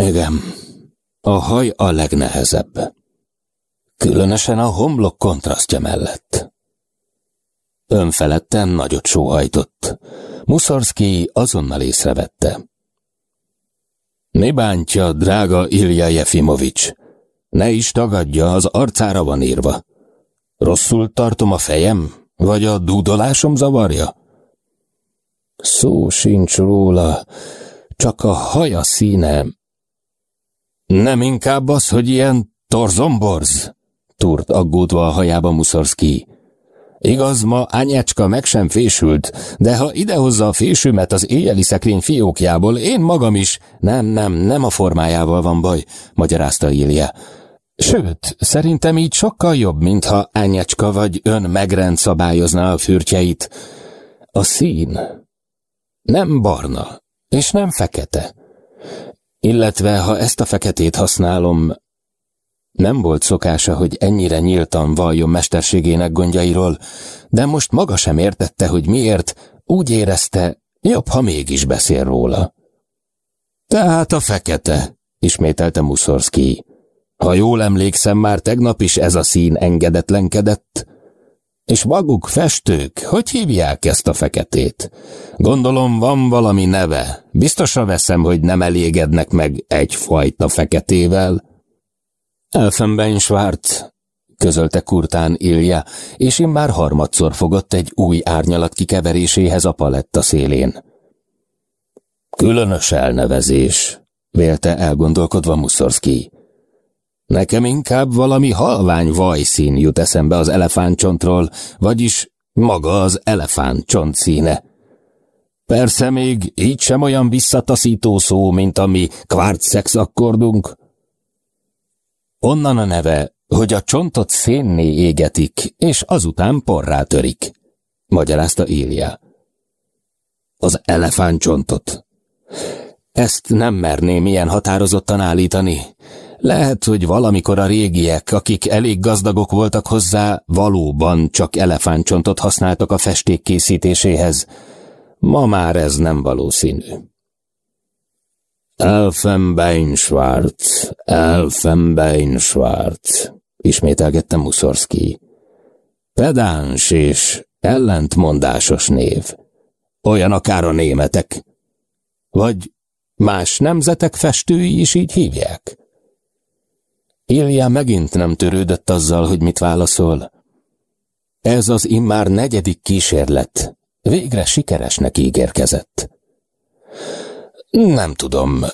Igen, a haj a legnehezebb. Különösen a homlok kontrasztja mellett. Önfeledten nagyot sóhajtott. Muszorszki azonnal észrevette. Mi bántja, drága Ilja Jefimovics? Ne is tagadja, az arcára van írva. Rosszul tartom a fejem, vagy a dúdolásom zavarja? Szó sincs róla, csak a haja színe. Nem inkább az, hogy ilyen torzomborz? Turt aggódva a hajába Muszorszki. Igaz, ma anyácska meg sem fésült, de ha idehozza a fésőmet az éjjeli szekrény fiókjából, én magam is... Nem, nem, nem a formájával van baj, magyarázta Ilja. Sőt, szerintem így sokkal jobb, mintha anyácska vagy ön megrend szabályozná a fürtjeit. A szín nem barna, és nem fekete. Illetve, ha ezt a feketét használom, nem volt szokása, hogy ennyire nyíltan valljon mesterségének gondjairól, de most maga sem értette, hogy miért, úgy érezte, jobb, ha mégis beszél róla. Tehát a fekete, ismételte Muszorszki. Ha jól emlékszem, már tegnap is ez a szín engedetlenkedett. És maguk festők, hogy hívják ezt a feketét? Gondolom van valami neve. Biztosra veszem, hogy nem elégednek meg egyfajta feketével. Elfenbein közölte Kurtán Ilja, és én már harmadszor fogott egy új árnyalat kikeveréséhez a paletta szélén. Különös elnevezés, vélte elgondolkodva Muszorszki. Nekem inkább valami halvány vajszín jut eszembe az elefántcsontról, vagyis maga az elefántcsont színe. Persze még így sem olyan visszataszító szó, mint a mi kvártszex akkordunk. Onnan a neve, hogy a csontot szénné égetik, és azután porrá törik, magyarázta Ilja. Az elefántcsontot. Ezt nem merném ilyen határozottan állítani. Lehet, hogy valamikor a régiek, akik elég gazdagok voltak hozzá, valóban csak elefántcsontot használtak a festék készítéséhez. Ma már ez nem valószínű. Elfenbein-Schwarz, Elfenbein-Schwarz, ismételgette Muszorszki. Pedáns és ellentmondásos név. Olyan akár a németek. Vagy más nemzetek festői is így hívják. Ilja megint nem törődött azzal, hogy mit válaszol. Ez az immár negyedik kísérlet. Végre sikeresnek ígérkezett. Nem tudom.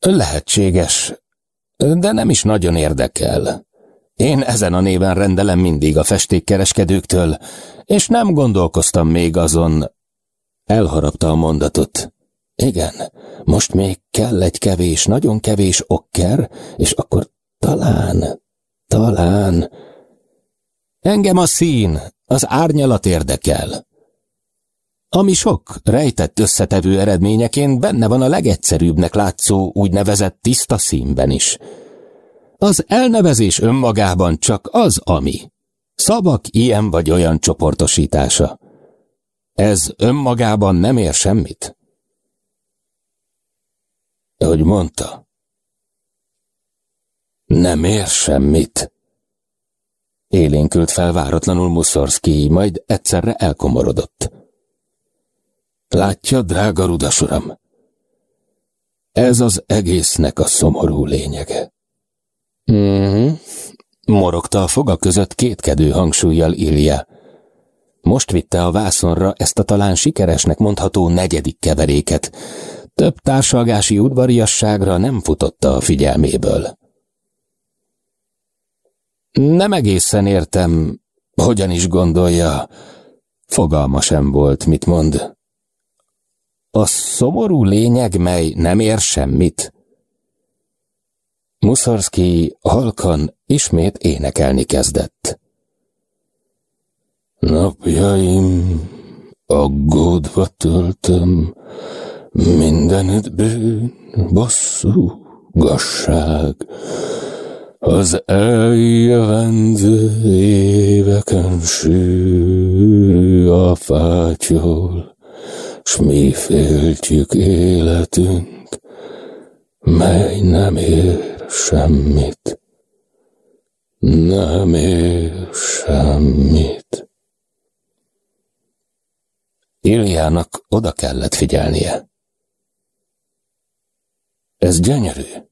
Lehetséges, de nem is nagyon érdekel. Én ezen a néven rendelem mindig a festékkereskedőktől, és nem gondolkoztam még azon. Elharapta a mondatot. Igen, most még kell egy kevés, nagyon kevés okker, és akkor talán, talán... Engem a szín, az árnyalat érdekel. Ami sok, rejtett összetevő eredményeként benne van a legegyszerűbbnek látszó úgynevezett tiszta színben is. Az elnevezés önmagában csak az, ami. Szavak ilyen vagy olyan csoportosítása. Ez önmagában nem ér semmit. Hogy mondta, nem ér semmit. Élénkült fel váratlanul Muszorszki, majd egyszerre elkomorodott. Látja, drága rudas uram, ez az egésznek a szomorú lényege. Mhm, morogta a foga között kétkedő hangsúlyjal Ilja. Most vitte a vászonra ezt a talán sikeresnek mondható negyedik keveréket. Több társalgási udvariasságra nem futotta a figyelméből. Nem egészen értem, hogyan is gondolja. Fogalma sem volt, mit mond. A szomorú lényeg, mely nem ér semmit. Muszorszki halkan ismét énekelni kezdett. Napjaim aggódva töltöm, mindenütt bűn, bosszú, gasság, az eljövendő éveken sűrű a fátyol, s mi féltjük életünk, mely nem ér semmit, nem ér semmit. Iljának oda kellett figyelnie. Ez gyönyörű,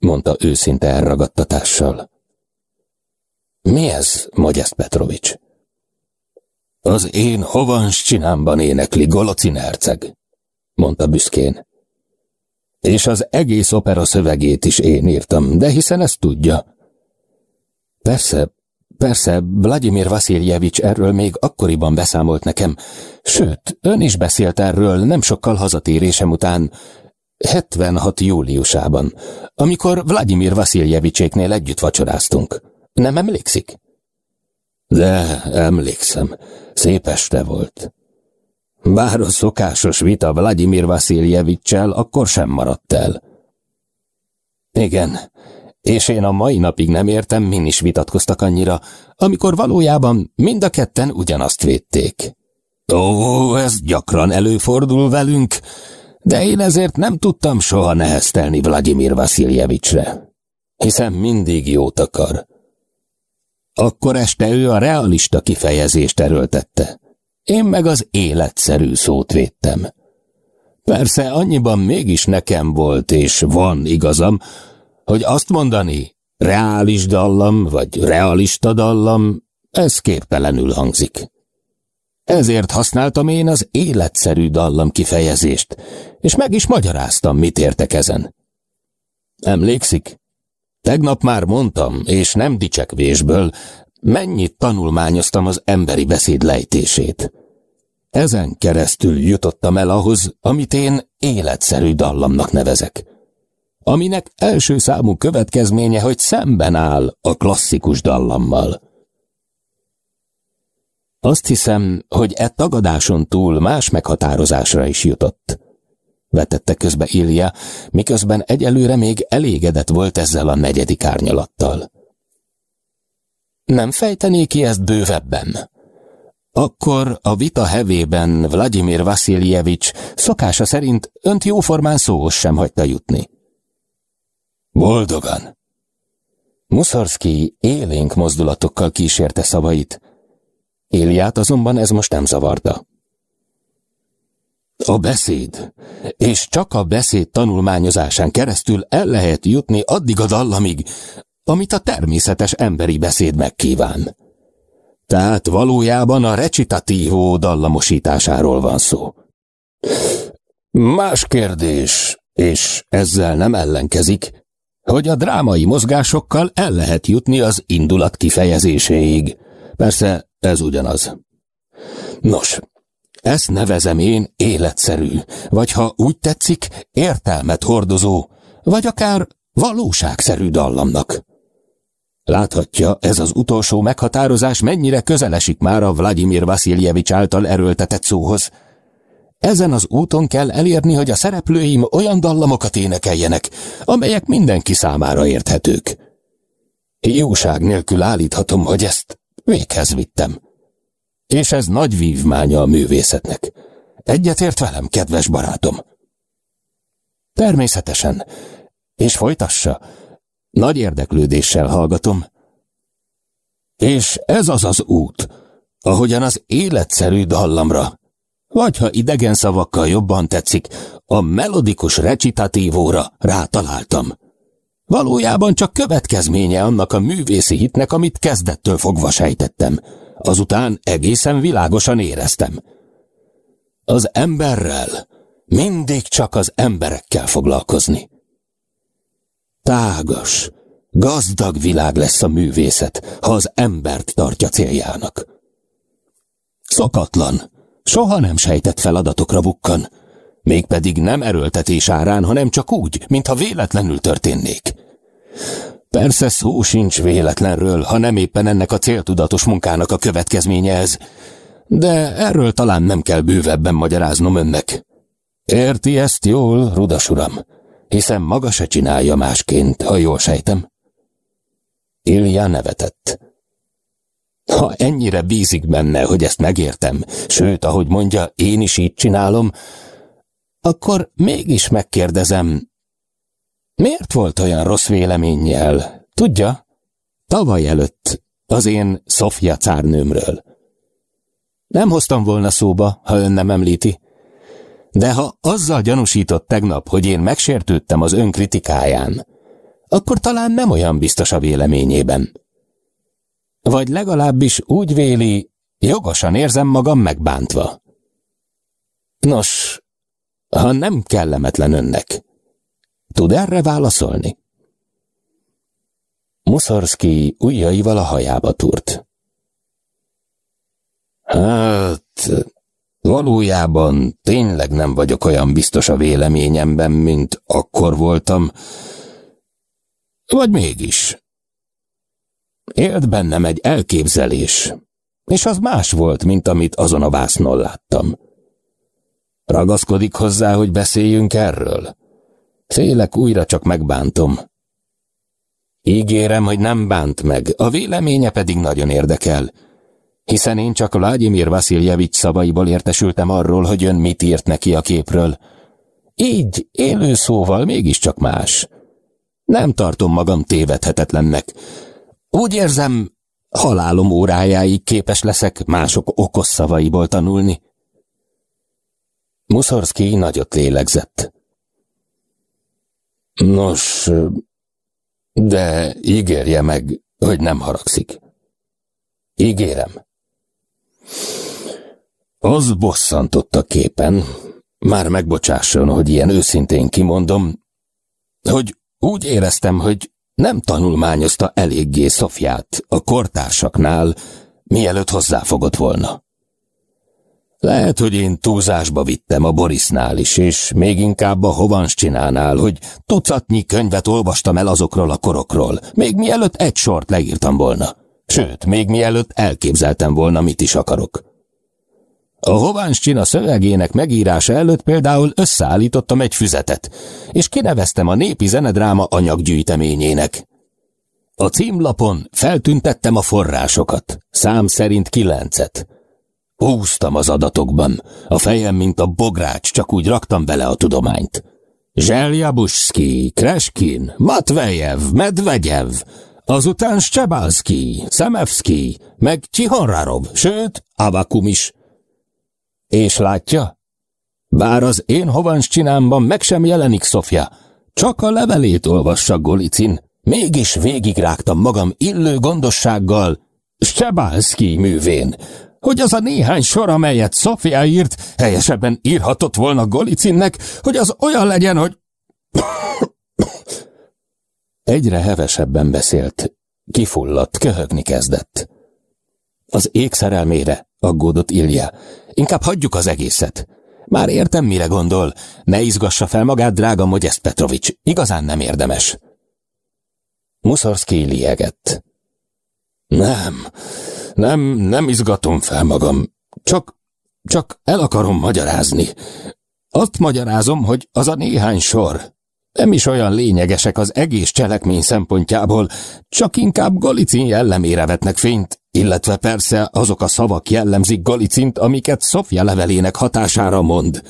mondta őszinte elragadtatással. Mi ez, Magyest Petrovics? Az én hovans csinámban énekli Golocin herceg, mondta büszkén. És az egész opera szövegét is én írtam, de hiszen ezt tudja. Persze, persze, Vladimir Vasiljevics erről még akkoriban beszámolt nekem, sőt, ön is beszélt erről nem sokkal hazatérésem után, 76. júliusában, amikor Vladimir Vasiljevicséknél együtt vacsoráztunk. Nem emlékszik? De emlékszem, szép este volt. Bár a szokásos vita Vladimir Vasiljevicsel akkor sem maradt el. Igen, és én a mai napig nem értem, min is vitatkoztak annyira, amikor valójában mind a ketten ugyanazt védték. Ó, ez gyakran előfordul velünk, de én ezért nem tudtam soha neheztelni Vladimir Vasiljevicsre, hiszen mindig jót akar. Akkor este ő a realista kifejezést erőltette. Én meg az életszerű szót védtem. Persze annyiban mégis nekem volt és van igazam, hogy azt mondani, reális dallam vagy realista dallam, ez képtelenül hangzik. Ezért használtam én az életszerű dallam kifejezést, és meg is magyaráztam, mit értek ezen. Emlékszik? Tegnap már mondtam, és nem dicsekvésből, mennyit tanulmányoztam az emberi beszéd lejtését. Ezen keresztül jutottam el ahhoz, amit én életszerű dallamnak nevezek. Aminek első számú következménye, hogy szemben áll a klasszikus dallammal. Azt hiszem, hogy e tagadáson túl más meghatározásra is jutott. Vetette közbe Ilja, miközben egyelőre még elégedett volt ezzel a negyedik árnyalattal. Nem fejtené ki ezt bővebben? Akkor a vita hevében Vladimir Vasiljevics szokása szerint önt jóformán szóhoz sem hagyta jutni. Boldogan. Muszorszki élénk mozdulatokkal kísérte szavait, Éliát azonban ez most nem zavarta. A beszéd, és csak a beszéd tanulmányozásán keresztül el lehet jutni addig a dallamig, amit a természetes emberi beszéd megkíván. Tehát valójában a recitatívó dallamosításáról van szó. Más kérdés, és ezzel nem ellenkezik, hogy a drámai mozgásokkal el lehet jutni az indulat kifejezéséig. Persze ez ugyanaz. Nos, ezt nevezem én életszerű, vagy ha úgy tetszik, értelmet hordozó, vagy akár valóságszerű dallamnak. Láthatja, ez az utolsó meghatározás mennyire közelesik már a Vladimir Vasiljevics által erőltetett szóhoz. Ezen az úton kell elérni, hogy a szereplőim olyan dallamokat énekeljenek, amelyek mindenki számára érthetők. Jóság nélkül állíthatom, hogy ezt Véghez vittem. És ez nagy vívmánya a művészetnek. Egyetért velem, kedves barátom? Természetesen. És folytassa. Nagy érdeklődéssel hallgatom. És ez az az út, ahogyan az életszerű dallamra, vagy ha idegen szavakkal jobban tetszik, a melodikus recitatívóra rátaláltam. Valójában csak következménye annak a művészi hitnek, amit kezdettől fogva sejtettem. Azután egészen világosan éreztem. Az emberrel mindig csak az emberekkel foglalkozni. Tágas, gazdag világ lesz a művészet, ha az embert tartja céljának. Szokatlan, soha nem sejtett feladatokra bukkan, mégpedig nem erőltetés árán, hanem csak úgy, mintha véletlenül történnék. Persze szó sincs véletlenről, ha nem éppen ennek a céltudatos munkának a következménye ez, de erről talán nem kell bővebben magyaráznom önnek. Érti ezt jól, rudas uram, hiszen maga se csinálja másként, ha jól sejtem. Ilja nevetett. Ha ennyire bízik benne, hogy ezt megértem, sőt, ahogy mondja, én is így csinálom, akkor mégis megkérdezem, Miért volt olyan rossz véleménnyel? Tudja, tavaly előtt az én Sofia cárnőmről. Nem hoztam volna szóba, ha ön nem említi. De ha azzal gyanúsított tegnap, hogy én megsértődtem az ön kritikáján, akkor talán nem olyan biztos a véleményében. Vagy legalábbis úgy véli, jogosan érzem magam megbántva. Nos, ha nem kellemetlen önnek, tud erre válaszolni? Muszorszki ujjaival a hajába turt. Hát, valójában tényleg nem vagyok olyan biztos a véleményemben, mint akkor voltam. Vagy mégis. Élt bennem egy elképzelés, és az más volt, mint amit azon a vásznon láttam. Ragaszkodik hozzá, hogy beszéljünk erről. Félek újra csak megbántom. Ígérem, hogy nem bánt meg, a véleménye pedig nagyon érdekel, hiszen én csak Vladimir Vasiljevics szavaiból értesültem arról, hogy ön mit írt neki a képről. Így, élő szóval mégiscsak más. Nem tartom magam tévedhetetlennek. Úgy érzem, halálom órájáig képes leszek mások okos szavaiból tanulni. Muszorszki nagyot lélegzett. Nos, de ígérje meg, hogy nem haragszik. Ígérem. Az bosszantott a képen, már megbocsásson, hogy ilyen őszintén kimondom, hogy úgy éreztem, hogy nem tanulmányozta eléggé Szofját a kortársaknál, mielőtt hozzáfogott volna. Lehet, hogy én túlzásba vittem a Borisnál is, és még inkább a Hovanscsinánál, hogy tucatnyi könyvet olvastam el azokról a korokról, még mielőtt egy sort leírtam volna. Sőt, még mielőtt elképzeltem volna, mit is akarok. A Hovanscsina szövegének megírása előtt például összeállítottam egy füzetet, és kineveztem a népi zenedráma anyaggyűjteményének. A címlapon feltüntettem a forrásokat, szám szerint kilencet, Húztam az adatokban, a fejem, mint a bogrács, csak úgy raktam bele a tudományt. Zseljabuski, Kreskin, Matvejev, Medvegyev, azután Szczebalski, Szemevski, meg Csihonrarov, sőt, Avakum is. És látja? Bár az én hovans csinámban meg sem jelenik Szofja, csak a levelét olvassa Golicin, mégis végigrágtam magam illő gondossággal Szczebalski művén, hogy az a néhány sor, amelyet Sofia írt, helyesebben írhatott volna Golicinnek, hogy az olyan legyen, hogy... Egyre hevesebben beszélt, kifulladt, köhögni kezdett. Az ég szerelmére, aggódott Ilja. Inkább hagyjuk az egészet. Már értem, mire gondol. Ne izgassa fel magát, drága Mogyeszt Petrovics. Igazán nem érdemes. Muszorszki liegett. Nem, nem, nem izgatom fel magam. Csak, csak el akarom magyarázni. Azt magyarázom, hogy az a néhány sor nem is olyan lényegesek az egész cselekmény szempontjából, csak inkább Golicin jellemére vetnek fényt, illetve persze azok a szavak jellemzik Golicint, amiket Szofja levelének hatására mond.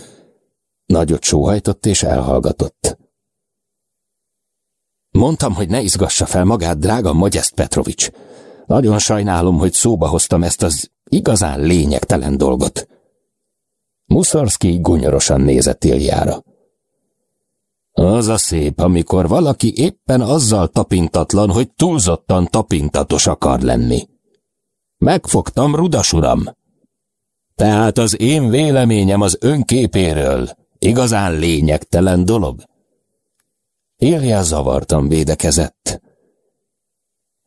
Nagyot sóhajtott és elhallgatott. Mondtam, hogy ne izgassa fel magát, drága Magyest Petrovics. Nagyon sajnálom, hogy szóba hoztam ezt az igazán lényegtelen dolgot. Muszorszki gunyorosan nézett Iljára. Az a szép, amikor valaki éppen azzal tapintatlan, hogy túlzottan tapintatos akar lenni. Megfogtam, rudas uram. Tehát az én véleményem az önképéről igazán lényegtelen dolog. Ilja zavartan védekezett.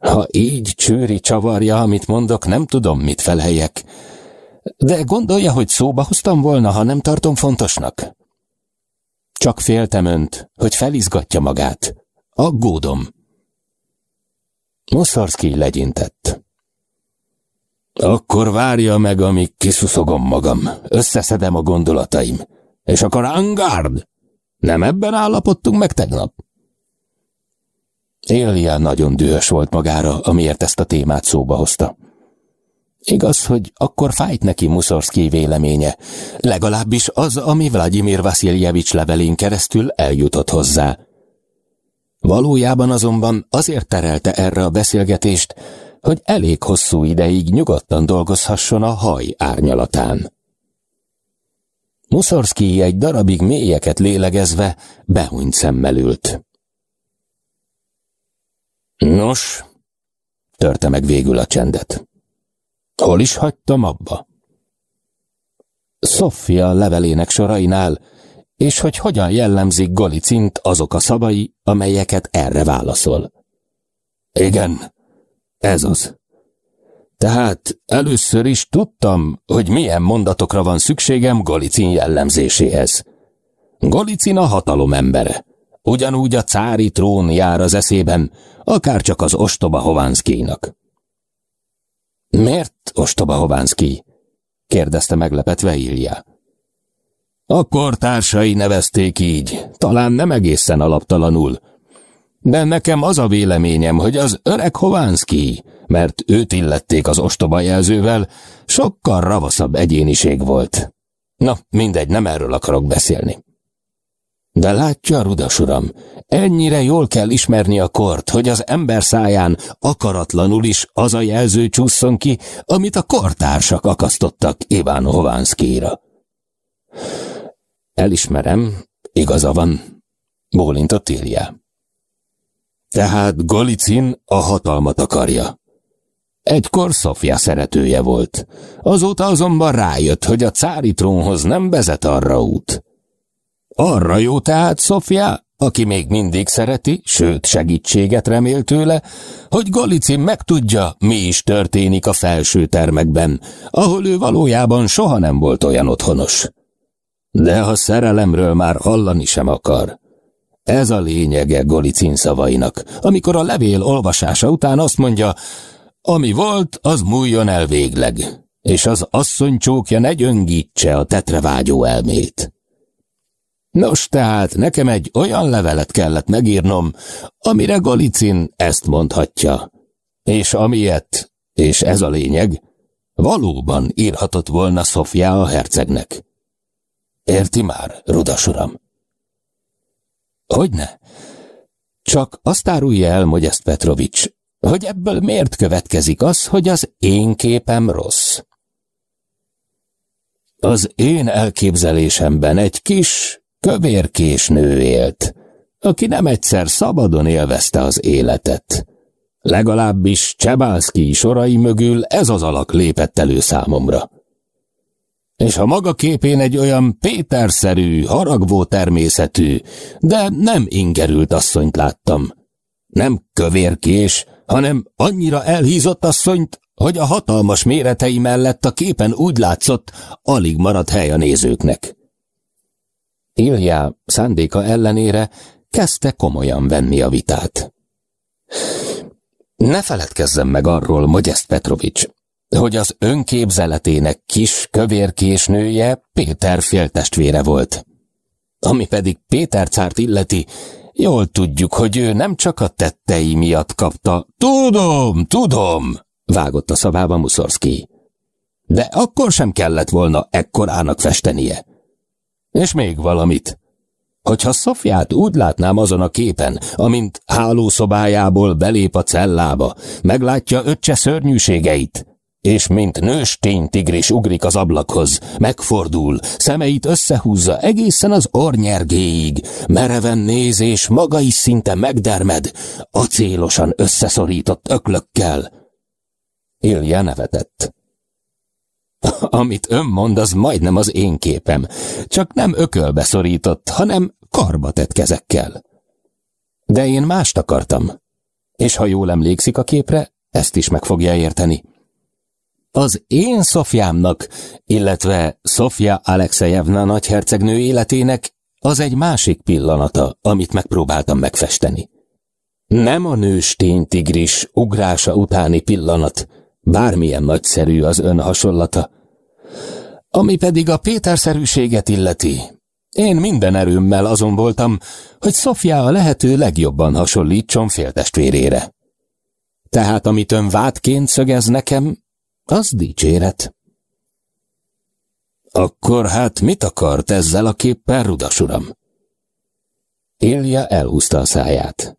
Ha így csőri csavarja, amit mondok, nem tudom, mit felhelyek. De gondolja, hogy szóba hoztam volna, ha nem tartom fontosnak? Csak féltem önt, hogy felizgatja magát. Aggódom. Muszarszki legyintett. Akkor várja meg, amíg kiszuszogom magam. Összeszedem a gondolataim. És akkor angard! Nem ebben állapodtunk meg tegnap? Élia nagyon dühös volt magára, amiért ezt a témát szóba hozta. Igaz, hogy akkor fájt neki Muszorszki véleménye, legalábbis az, ami Vladimir Vasiljevics levelén keresztül eljutott hozzá. Valójában azonban azért terelte erre a beszélgetést, hogy elég hosszú ideig nyugodtan dolgozhasson a haj árnyalatán. Muszorszki egy darabig mélyeket lélegezve behunyt szemmel ült. Nos, törte meg végül a csendet. Hol is hagytam abba? Sofia levelének sorainál, és hogy hogyan jellemzik Golicint azok a szavai, amelyeket erre válaszol. Igen, ez az. Tehát először is tudtam, hogy milyen mondatokra van szükségem Golicin jellemzéséhez. Golicin a hatalom embere. Ugyanúgy a cári trón jár az eszében, akár csak az ostoba Hovánszkijnak. Miért ostoba Hovánszki? kérdezte meglepetve Ilja. A kortársai nevezték így, talán nem egészen alaptalanul. De nekem az a véleményem, hogy az öreg Hovánszki, mert őt illették az ostoba jelzővel, sokkal ravaszabb egyéniség volt. Na, mindegy, nem erről akarok beszélni. De látja, rudas uram, ennyire jól kell ismerni a kort, hogy az ember száján akaratlanul is az a jelző csúszson ki, amit a kortársak akasztottak Iván Hovánszkira. Elismerem, igaza van, bólintott Ilja. Tehát Golicin a hatalmat akarja. Egykor Szofia szeretője volt. Azóta azonban rájött, hogy a cári trónhoz nem vezet arra út. Arra jó tehát, Szofia, aki még mindig szereti, sőt segítséget remél tőle, hogy Golicin megtudja, mi is történik a felső termekben, ahol ő valójában soha nem volt olyan otthonos. De a szerelemről már hallani sem akar. Ez a lényege Golicin szavainak, amikor a levél olvasása után azt mondja, ami volt, az múljon el végleg, és az asszony csókja ne gyöngítse a tetre vágyó elmét. Nos, tehát nekem egy olyan levelet kellett megírnom, amire Golicin ezt mondhatja, és amilyet, és ez a lényeg, valóban írhatott volna Szofia a hercegnek. Érti már, rudas uram? Hogyne? Csak azt árulja el, Mogyeszt Petrovics, hogy ebből miért következik az, hogy az én képem rossz. Az én elképzelésemben egy kis, kövérkés nő élt, aki nem egyszer szabadon élvezte az életet. Legalábbis Csebálszki sorai mögül ez az alak lépett elő számomra és a maga képén egy olyan Péterszerű, haragvó természetű, de nem ingerült asszonyt láttam. Nem kövérkés, hanem annyira elhízott asszonyt, hogy a hatalmas méretei mellett a képen úgy látszott, alig maradt hely a nézőknek. Ilja szándéka ellenére kezdte komolyan venni a vitát. Ne feledkezzem meg arról, Mogyeszt Petrovics, hogy az önképzeletének kis kövérkés nője Péter féltestvére volt. Ami pedig Péter cárt illeti, jól tudjuk, hogy ő nem csak a tettei miatt kapta. Tudom, tudom, vágott a szavába Muszorszki. De akkor sem kellett volna ekkorának festenie. És még valamit. Hogyha Szofját úgy látnám azon a képen, amint hálószobájából belép a cellába, meglátja öccse szörnyűségeit, és mint nőstény tigris ugrik az ablakhoz, megfordul, szemeit összehúzza egészen az ornyergéig, mereven néz és maga is szinte megdermed, acélosan összeszorított öklökkel. Ilja nevetett. Amit ön mond, az majdnem az én képem, csak nem ökölbe szorított, hanem karba tett kezekkel. De én mást akartam, és ha jól emlékszik a képre, ezt is meg fogja érteni. Az én Szofjámnak, illetve Szofja Alexejevna nagyhercegnő életének az egy másik pillanata, amit megpróbáltam megfesteni. Nem a nőstény tigris ugrása utáni pillanat, bármilyen nagyszerű az ön hasonlata. Ami pedig a Péterszerűséget illeti, én minden erőmmel azon voltam, hogy Szofja a lehető legjobban hasonlítson féltestvérére. Tehát amit ön vádként szögez nekem, az dicséret. Akkor hát mit akart ezzel a képpel, rudas uram? Ilja elhúzta a száját.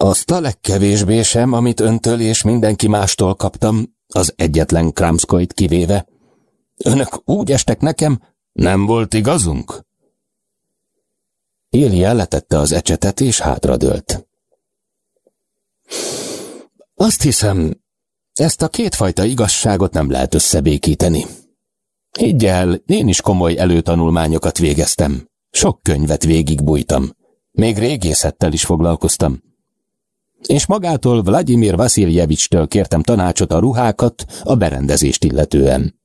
Azt a legkevésbé sem, amit öntől és mindenki mástól kaptam, az egyetlen Kramskoit kivéve. Önök úgy estek nekem, nem volt igazunk? Ilja letette az ecsetet és hátradőlt. Azt hiszem, ezt a kétfajta igazságot nem lehet összebékíteni. Higgy el, én is komoly előtanulmányokat végeztem. Sok könyvet végigbújtam. Még régészettel is foglalkoztam. És magától Vladimir Vasiljevicstől kértem tanácsot a ruhákat, a berendezést illetően.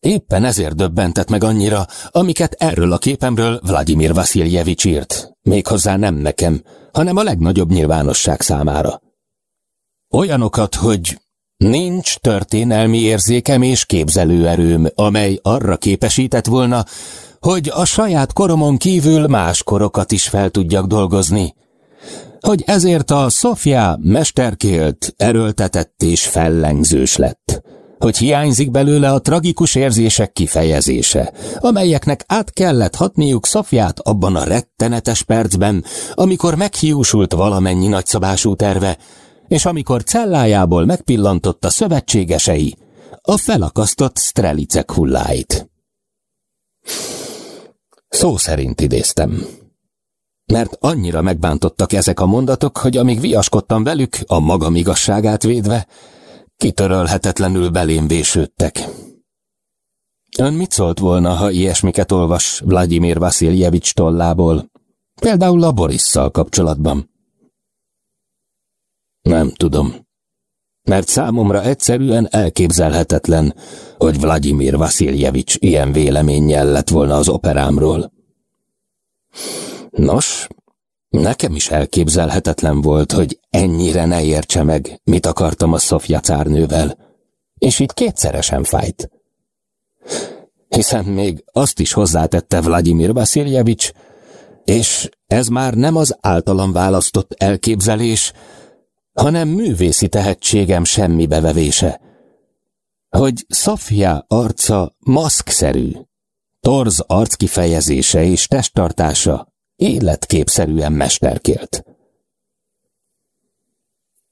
Éppen ezért döbbentett meg annyira, amiket erről a képemről Vladimir Vasiljevics írt. Méghozzá nem nekem, hanem a legnagyobb nyilvánosság számára. Olyanokat, hogy nincs történelmi érzékem és képzelőerőm, amely arra képesített volna, hogy a saját koromon kívül más korokat is fel tudjak dolgozni. Hogy ezért a Sofia mesterkélt, erőltetett és fellengzős lett hogy hiányzik belőle a tragikus érzések kifejezése, amelyeknek át kellett hatniuk Szofját abban a rettenetes percben, amikor meghiúsult valamennyi nagyszabású terve, és amikor cellájából megpillantotta szövetségesei a felakasztott strelicek hulláit. Szó szerint idéztem. Mert annyira megbántottak ezek a mondatok, hogy amíg viaskodtam velük, a magam igazságát védve, kitörölhetetlenül belém vésődtek. Ön mit szólt volna, ha ilyesmiket olvas Vladimir Vasiljevics tollából? Például a Borisszal kapcsolatban. Nem tudom. Mert számomra egyszerűen elképzelhetetlen, hogy Vladimir Vasiljevics ilyen véleménnyel lett volna az operámról. Nos, Nekem is elképzelhetetlen volt, hogy ennyire ne értse meg, mit akartam a Szofia cárnővel, és így kétszeresen fájt. Hiszen még azt is hozzátette Vladimir Vasiljevics, és ez már nem az általam választott elképzelés, hanem művészi tehetségem semmi bevevése, hogy Szofia arca maszkszerű, torz arckifejezése és testtartása életképszerűen mesterkélt.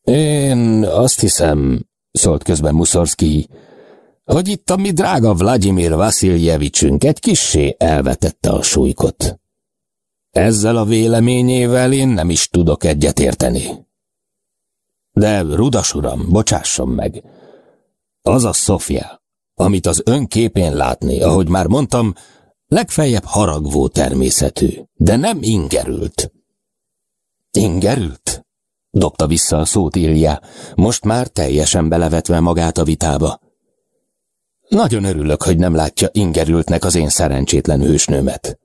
Én azt hiszem, szólt közben Muszorszki, hogy itt a mi drága Vladimir Vasiljevicsünk egy kissé elvetette a súlykot. Ezzel a véleményével én nem is tudok egyetérteni. De, rudas uram, bocsásson meg, az a Sofia, amit az ön képén látni, ahogy már mondtam, legfeljebb haragvó természetű, de nem ingerült. Ingerült? Dobta vissza a szót Ilja, most már teljesen belevetve magát a vitába. Nagyon örülök, hogy nem látja ingerültnek az én szerencsétlen hősnőmet.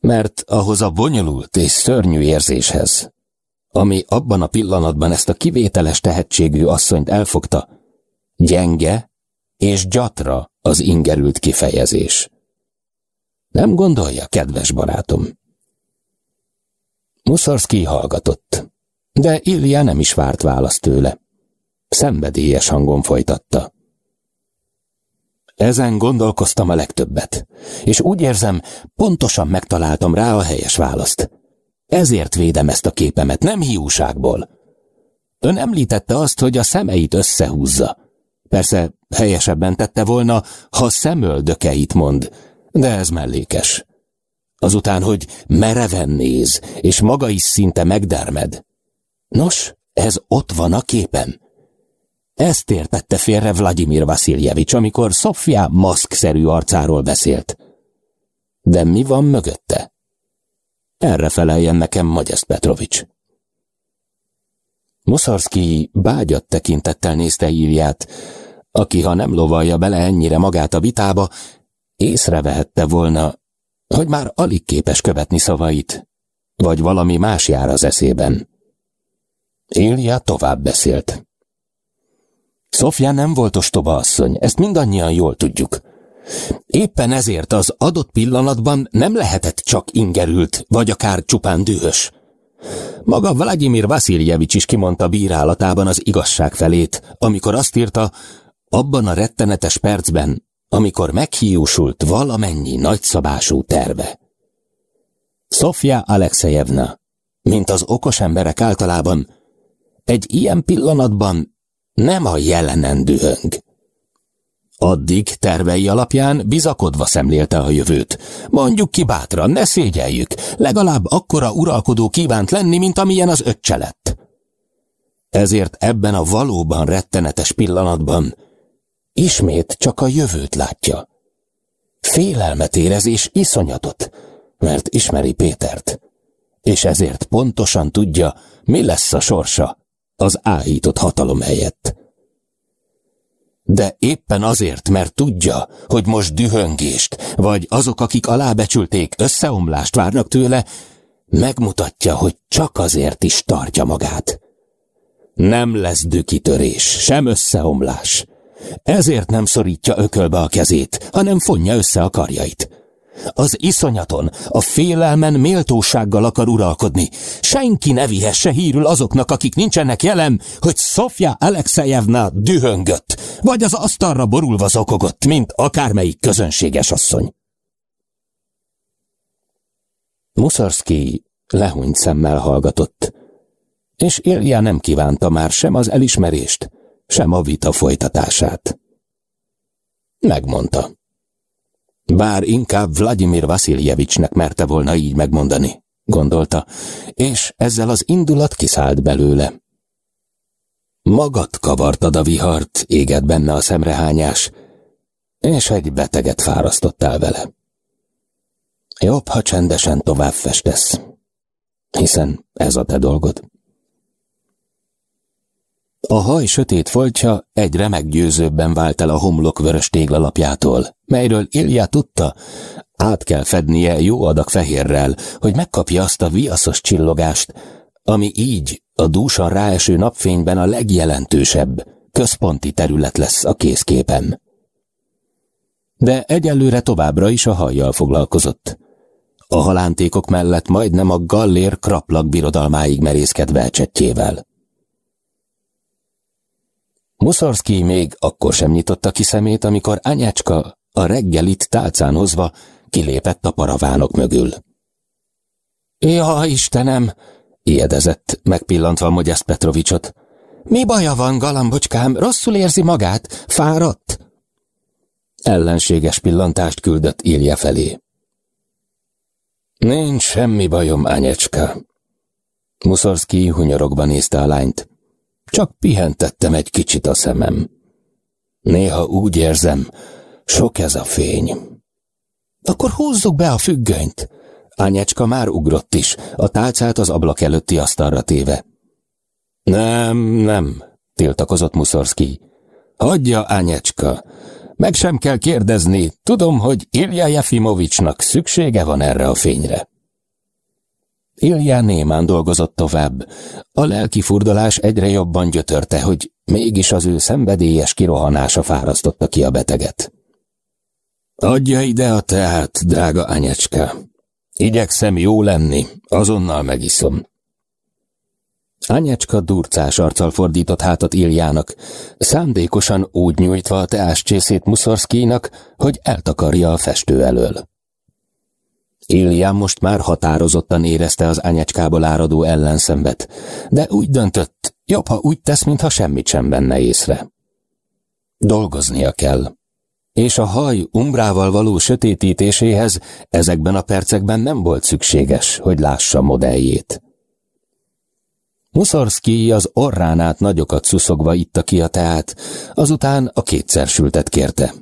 Mert ahhoz a bonyolult és szörnyű érzéshez, ami abban a pillanatban ezt a kivételes tehetségű asszonyt elfogta, gyenge és gyatra az ingerült kifejezés. Nem gondolja, kedves barátom? Muszorszki hallgatott, de Ilja nem is várt választ tőle. Szenvedélyes hangon folytatta. Ezen gondolkoztam a legtöbbet, és úgy érzem, pontosan megtaláltam rá a helyes választ. Ezért védem ezt a képemet, nem hiúságból. Ön említette azt, hogy a szemeit összehúzza. Persze helyesebben tette volna, ha szemöldökeit mond, de ez mellékes. Azután, hogy mereven néz, és maga is szinte megdermed. Nos, ez ott van a képen. Ezt értette félre Vladimir Vasiljevics, amikor Szofia maszkszerű arcáról beszélt. De mi van mögötte? Erre feleljen nekem Magyesz Petrovics. Muszarszki bágyat tekintettel nézte Ilját, aki, ha nem lovalja bele ennyire magát a vitába, Észrevehette volna, hogy már alig képes követni szavait, vagy valami más jár az eszében. Ilja tovább beszélt. Sofia nem volt ostoba asszony, ezt mindannyian jól tudjuk. Éppen ezért az adott pillanatban nem lehetett csak ingerült, vagy akár csupán dühös. Maga Vladimir Vasiljevics is kimondta bírálatában az igazság felét, amikor azt írta, abban a rettenetes percben amikor meghiúsult valamennyi nagyszabású terve. Sofia Alexejevna, mint az okos emberek általában, egy ilyen pillanatban nem a jelenen dühöng. Addig tervei alapján bizakodva szemlélte a jövőt. Mondjuk ki bátran, ne szégyeljük, legalább akkora uralkodó kívánt lenni, mint amilyen az öccse lett. Ezért ebben a valóban rettenetes pillanatban ismét csak a jövőt látja. Félelmet érez és iszonyatot, mert ismeri Pétert, és ezért pontosan tudja, mi lesz a sorsa az áhított hatalom helyett. De éppen azért, mert tudja, hogy most dühöngést, vagy azok, akik alábecsülték, összeomlást várnak tőle, megmutatja, hogy csak azért is tartja magát. Nem lesz dükitörés, sem összeomlás. Ezért nem szorítja ökölbe a kezét, hanem fonja össze a karjait. Az iszonyaton, a félelmen méltósággal akar uralkodni. Senki ne vihesse hírül azoknak, akik nincsenek jelen, hogy Sofia Alexejevna dühöngött, vagy az asztalra borulva zokogott, mint akármelyik közönséges asszony. Muszarszki lehúnyt szemmel hallgatott, és Ilja nem kívánta már sem az elismerést, sem a vita folytatását. Megmondta. Bár inkább Vladimir Vasiljevicsnek merte volna így megmondani, gondolta, és ezzel az indulat kiszállt belőle. Magad kavartad a vihart, égett benne a szemrehányás, és egy beteget fárasztottál vele. Jobb, ha csendesen tovább festesz, hiszen ez a te dolgod. A haj sötét foltja egyre meggyőzőbben vált el a homlok vörös téglalapjától, melyről Ilja tudta, át kell fednie jó adag fehérrel, hogy megkapja azt a viaszos csillogást, ami így a dúsan ráeső napfényben a legjelentősebb, központi terület lesz a készképen. De egyelőre továbbra is a hajjal foglalkozott. A halántékok mellett majdnem a gallér kraplag birodalmáig merészkedve csettjével. Muszorszki még akkor sem nyitotta ki szemét, amikor anyácska a reggelit tálcán hozva kilépett a paravánok mögül. Ja, Istenem! ijedezett, megpillantva Mogyesz Petrovicsot. Mi baja van, galambocskám, rosszul érzi magát, fáradt? Ellenséges pillantást küldött Ilja felé. Nincs semmi bajom, anyecska. Muszorszki hunyorogva nézte a lányt. Csak pihentettem egy kicsit a szemem. Néha úgy érzem, sok ez a fény. Akkor húzzuk be a függönyt. Ányecska már ugrott is, a tálcát az ablak előtti asztalra téve. Nem, nem, tiltakozott Muszorszki. Hagyja, Ányecska, meg sem kell kérdezni, tudom, hogy Ilja Jefimovicsnak szüksége van erre a fényre. Ilja némán dolgozott tovább. A lelki furdalás egyre jobban gyötörte, hogy mégis az ő szenvedélyes kirohanása fárasztotta ki a beteget. Adja ide a teát, drága anyecska. Igyekszem jó lenni, azonnal megiszom. Anyecska durcás arccal fordított hátat Iljának, szándékosan úgy nyújtva a teáscsészét Muszorszkínak, hogy eltakarja a festő elől. Ilja most már határozottan érezte az anyacskából áradó ellenszembet, de úgy döntött, jobb, ha úgy tesz, mintha semmit sem benne észre. Dolgoznia kell. És a haj umbrával való sötétítéséhez ezekben a percekben nem volt szükséges, hogy lássa modelljét. Muszorszki az orrán át nagyokat szuszogva itta ki a teát, azután a kétszer sültet kérte.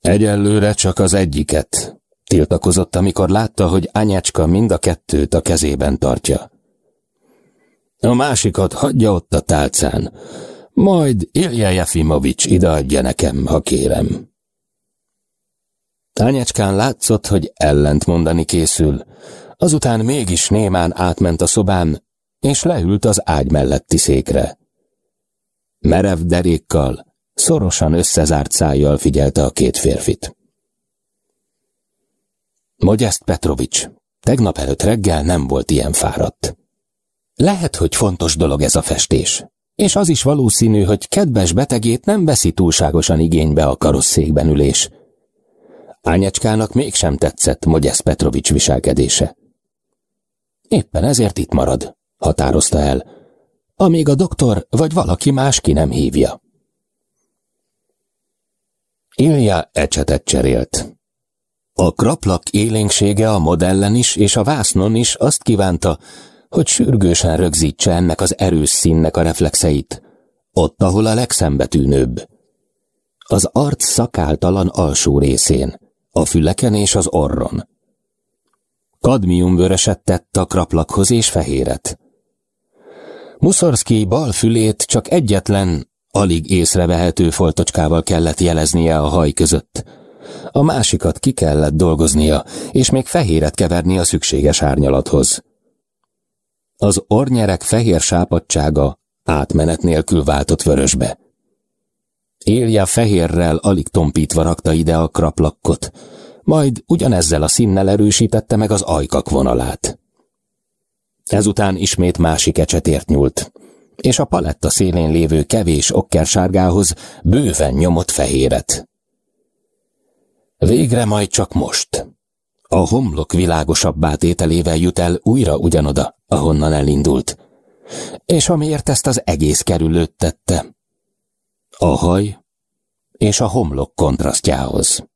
Egyelőre csak az egyiket, Tiltakozott, amikor látta, hogy anyácska mind a kettőt a kezében tartja. A másikat hagyja ott a tálcán, majd Ilja Jefimovics ideadja nekem, ha kérem. Tányecskán látszott, hogy ellent mondani készül, azután mégis némán átment a szobán, és leült az ágy melletti székre. Merev derékkal, szorosan összezárt szájjal figyelte a két férfit. Mogyeszt Petrovics, tegnap előtt reggel nem volt ilyen fáradt. Lehet, hogy fontos dolog ez a festés, és az is valószínű, hogy kedves betegét nem veszi túlságosan igénybe a karosszékben ülés. Ányecskának mégsem tetszett Mogyesz Petrovics viselkedése. Éppen ezért itt marad, határozta el, amíg a doktor vagy valaki más ki nem hívja. Ilja ecsetet cserélt. A kraplak élénksége a modellen is és a vásznon is azt kívánta, hogy sürgősen rögzítse ennek az erős színnek a reflexeit, ott, ahol a legszembetűnőbb. Az arc szakáltalan alsó részén, a füleken és az orron. Kadmiumvöröset tett a kraplakhoz és fehéret. Muszorszki bal fülét csak egyetlen, alig észrevehető foltocskával kellett jeleznie a haj között. A másikat ki kellett dolgoznia, és még fehéret keverni a szükséges árnyalathoz. Az ornyerek fehér sápadsága átmenet nélkül váltott vörösbe. Élje fehérrel alig tompítva rakta ide a kraplakkot, majd ugyanezzel a színnel erősítette meg az ajkak vonalát. Ezután ismét másik ecsetért nyúlt, és a paletta szélén lévő kevés okkersárgához bőven nyomott fehéret. Végre majd csak most. A homlok világosabb tételével jut el újra ugyanoda, ahonnan elindult, és amiért ezt az egész kerülőt tette. A haj és a homlok kontrasztjához.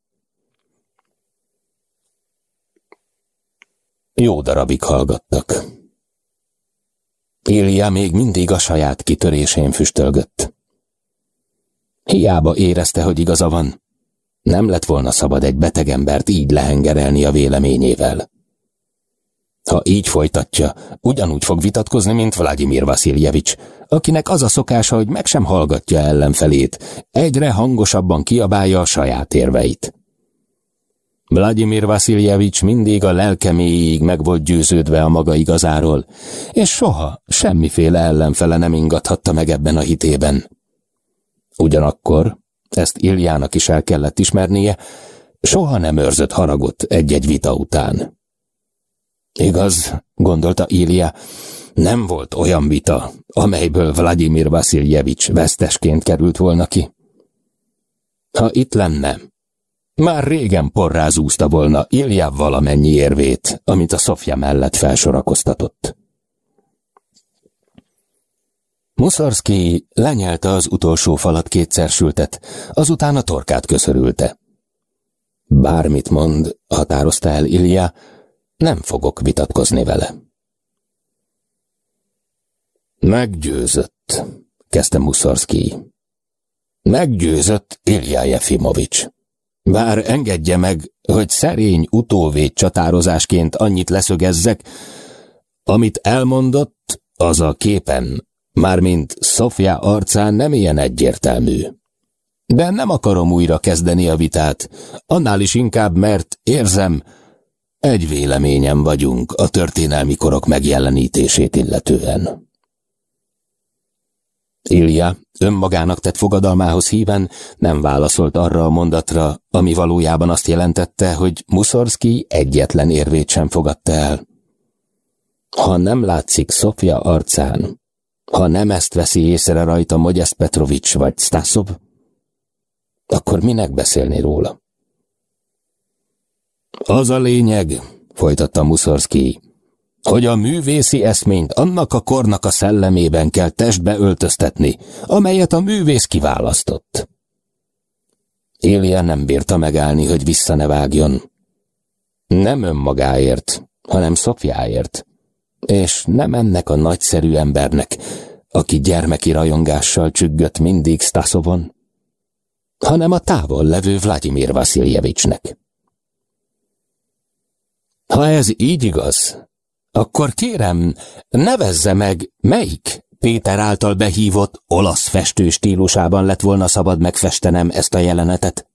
Jó darabig hallgattak. Ilja még mindig a saját kitörésén füstölgött. Hiába érezte, hogy igaza van. Nem lett volna szabad egy betegembert így lehengerelni a véleményével. Ha így folytatja, ugyanúgy fog vitatkozni, mint Vladimir Vasiljevics, akinek az a szokása, hogy meg sem hallgatja ellenfelét, egyre hangosabban kiabálja a saját érveit. Vladimir Vasiljevics mindig a lelkeméig meg volt győződve a maga igazáról, és soha semmiféle ellenfele nem ingathatta meg ebben a hitében. Ugyanakkor, ezt Iljának is el kellett ismernie, soha nem őrzött haragot egy-egy vita után. Igaz, gondolta Ilja, nem volt olyan vita, amelyből Vladimir Vasiljevics vesztesként került volna ki. Ha itt lenne, már régen porrázúzta volna Ilja valamennyi érvét, amit a Szofja mellett felsorakoztatott. Muszarszki lenyelte az utolsó falat kétszer sültet, azután a torkát köszörülte. Bármit mond, határozta el Ilja, nem fogok vitatkozni vele. Meggyőzött, kezdte Muszarszki. Meggyőzött Ilja Jefimovics. Bár engedje meg, hogy szerény utóvét csatározásként annyit leszögezzek, amit elmondott, az a képen, mármint Sofia arcán nem ilyen egyértelmű. De nem akarom újra kezdeni a vitát, annál is inkább, mert érzem, egy véleményem vagyunk a történelmi korok megjelenítését illetően. Ilja önmagának tett fogadalmához híven nem válaszolt arra a mondatra, ami valójában azt jelentette, hogy Muszorszki egyetlen érvét sem fogadta el. Ha nem látszik Szofia arcán, ha nem ezt veszi észre rajta Mogyesz Petrovics vagy Stasov, akkor minek beszélni róla? Az a lényeg, folytatta Muszorszki, hogy a művészi eszményt annak a kornak a szellemében kell testbe öltöztetni, amelyet a művész kiválasztott. Élia nem bírta megállni, hogy vissza ne vágjon. Nem önmagáért, hanem Szofjáért, és nem ennek a nagyszerű embernek, aki gyermeki rajongással csüggött mindig Stasovon, hanem a távol levő Vladimir Vasiljevicsnek. Ha ez így igaz, akkor kérem, nevezze meg, melyik Péter által behívott olasz festő stílusában lett volna szabad megfestenem ezt a jelenetet.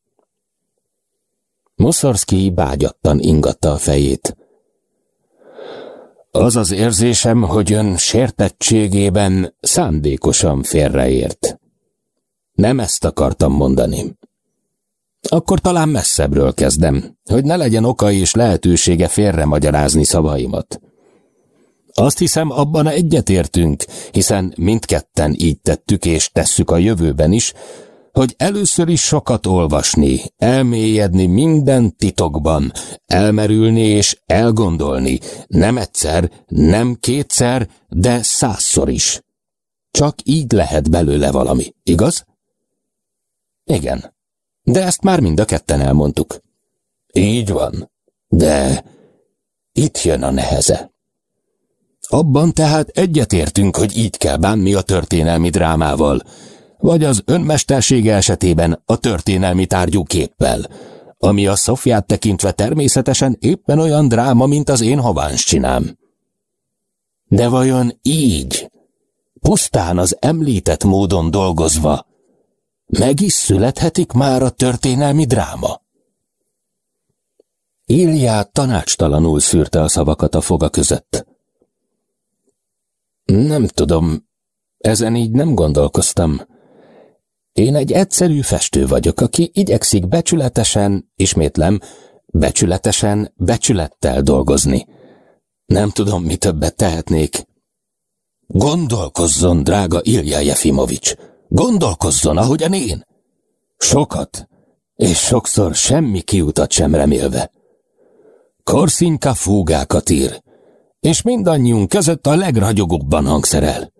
Moszorszki bágyattan ingatta a fejét. Az az érzésem, hogy ön sértettségében szándékosan félreért. Nem ezt akartam mondani. Akkor talán messzebbről kezdem, hogy ne legyen oka és lehetősége félre magyarázni szavaimat. Azt hiszem, abban egyetértünk, hiszen mindketten így tettük és tesszük a jövőben is, hogy először is sokat olvasni, elmélyedni minden titokban, elmerülni és elgondolni, nem egyszer, nem kétszer, de százszor is. Csak így lehet belőle valami, igaz? Igen, de ezt már mind a ketten elmondtuk. Így van, de itt jön a neheze. Abban tehát egyetértünk, hogy így kell bánni a történelmi drámával, vagy az önmestersége esetében a történelmi tárgyú képpel, ami a Szofiát tekintve természetesen éppen olyan dráma, mint az én haváns csinám. De vajon így, pusztán az említett módon dolgozva, meg is születhetik már a történelmi dráma? Iliá tanácstalanul szűrte a szavakat a foga között. Nem tudom, ezen így nem gondolkoztam. Én egy egyszerű festő vagyok, aki igyekszik becsületesen, ismétlem, becsületesen, becsülettel dolgozni. Nem tudom, mi többet tehetnék. Gondolkozzon, drága Ilja Jefimovics, gondolkozzon, ahogyan én. Sokat, és sokszor semmi kiutat sem remélve. Korszinka fúgákat ír, és mindannyiunk között a legragyogóbban hangszerel.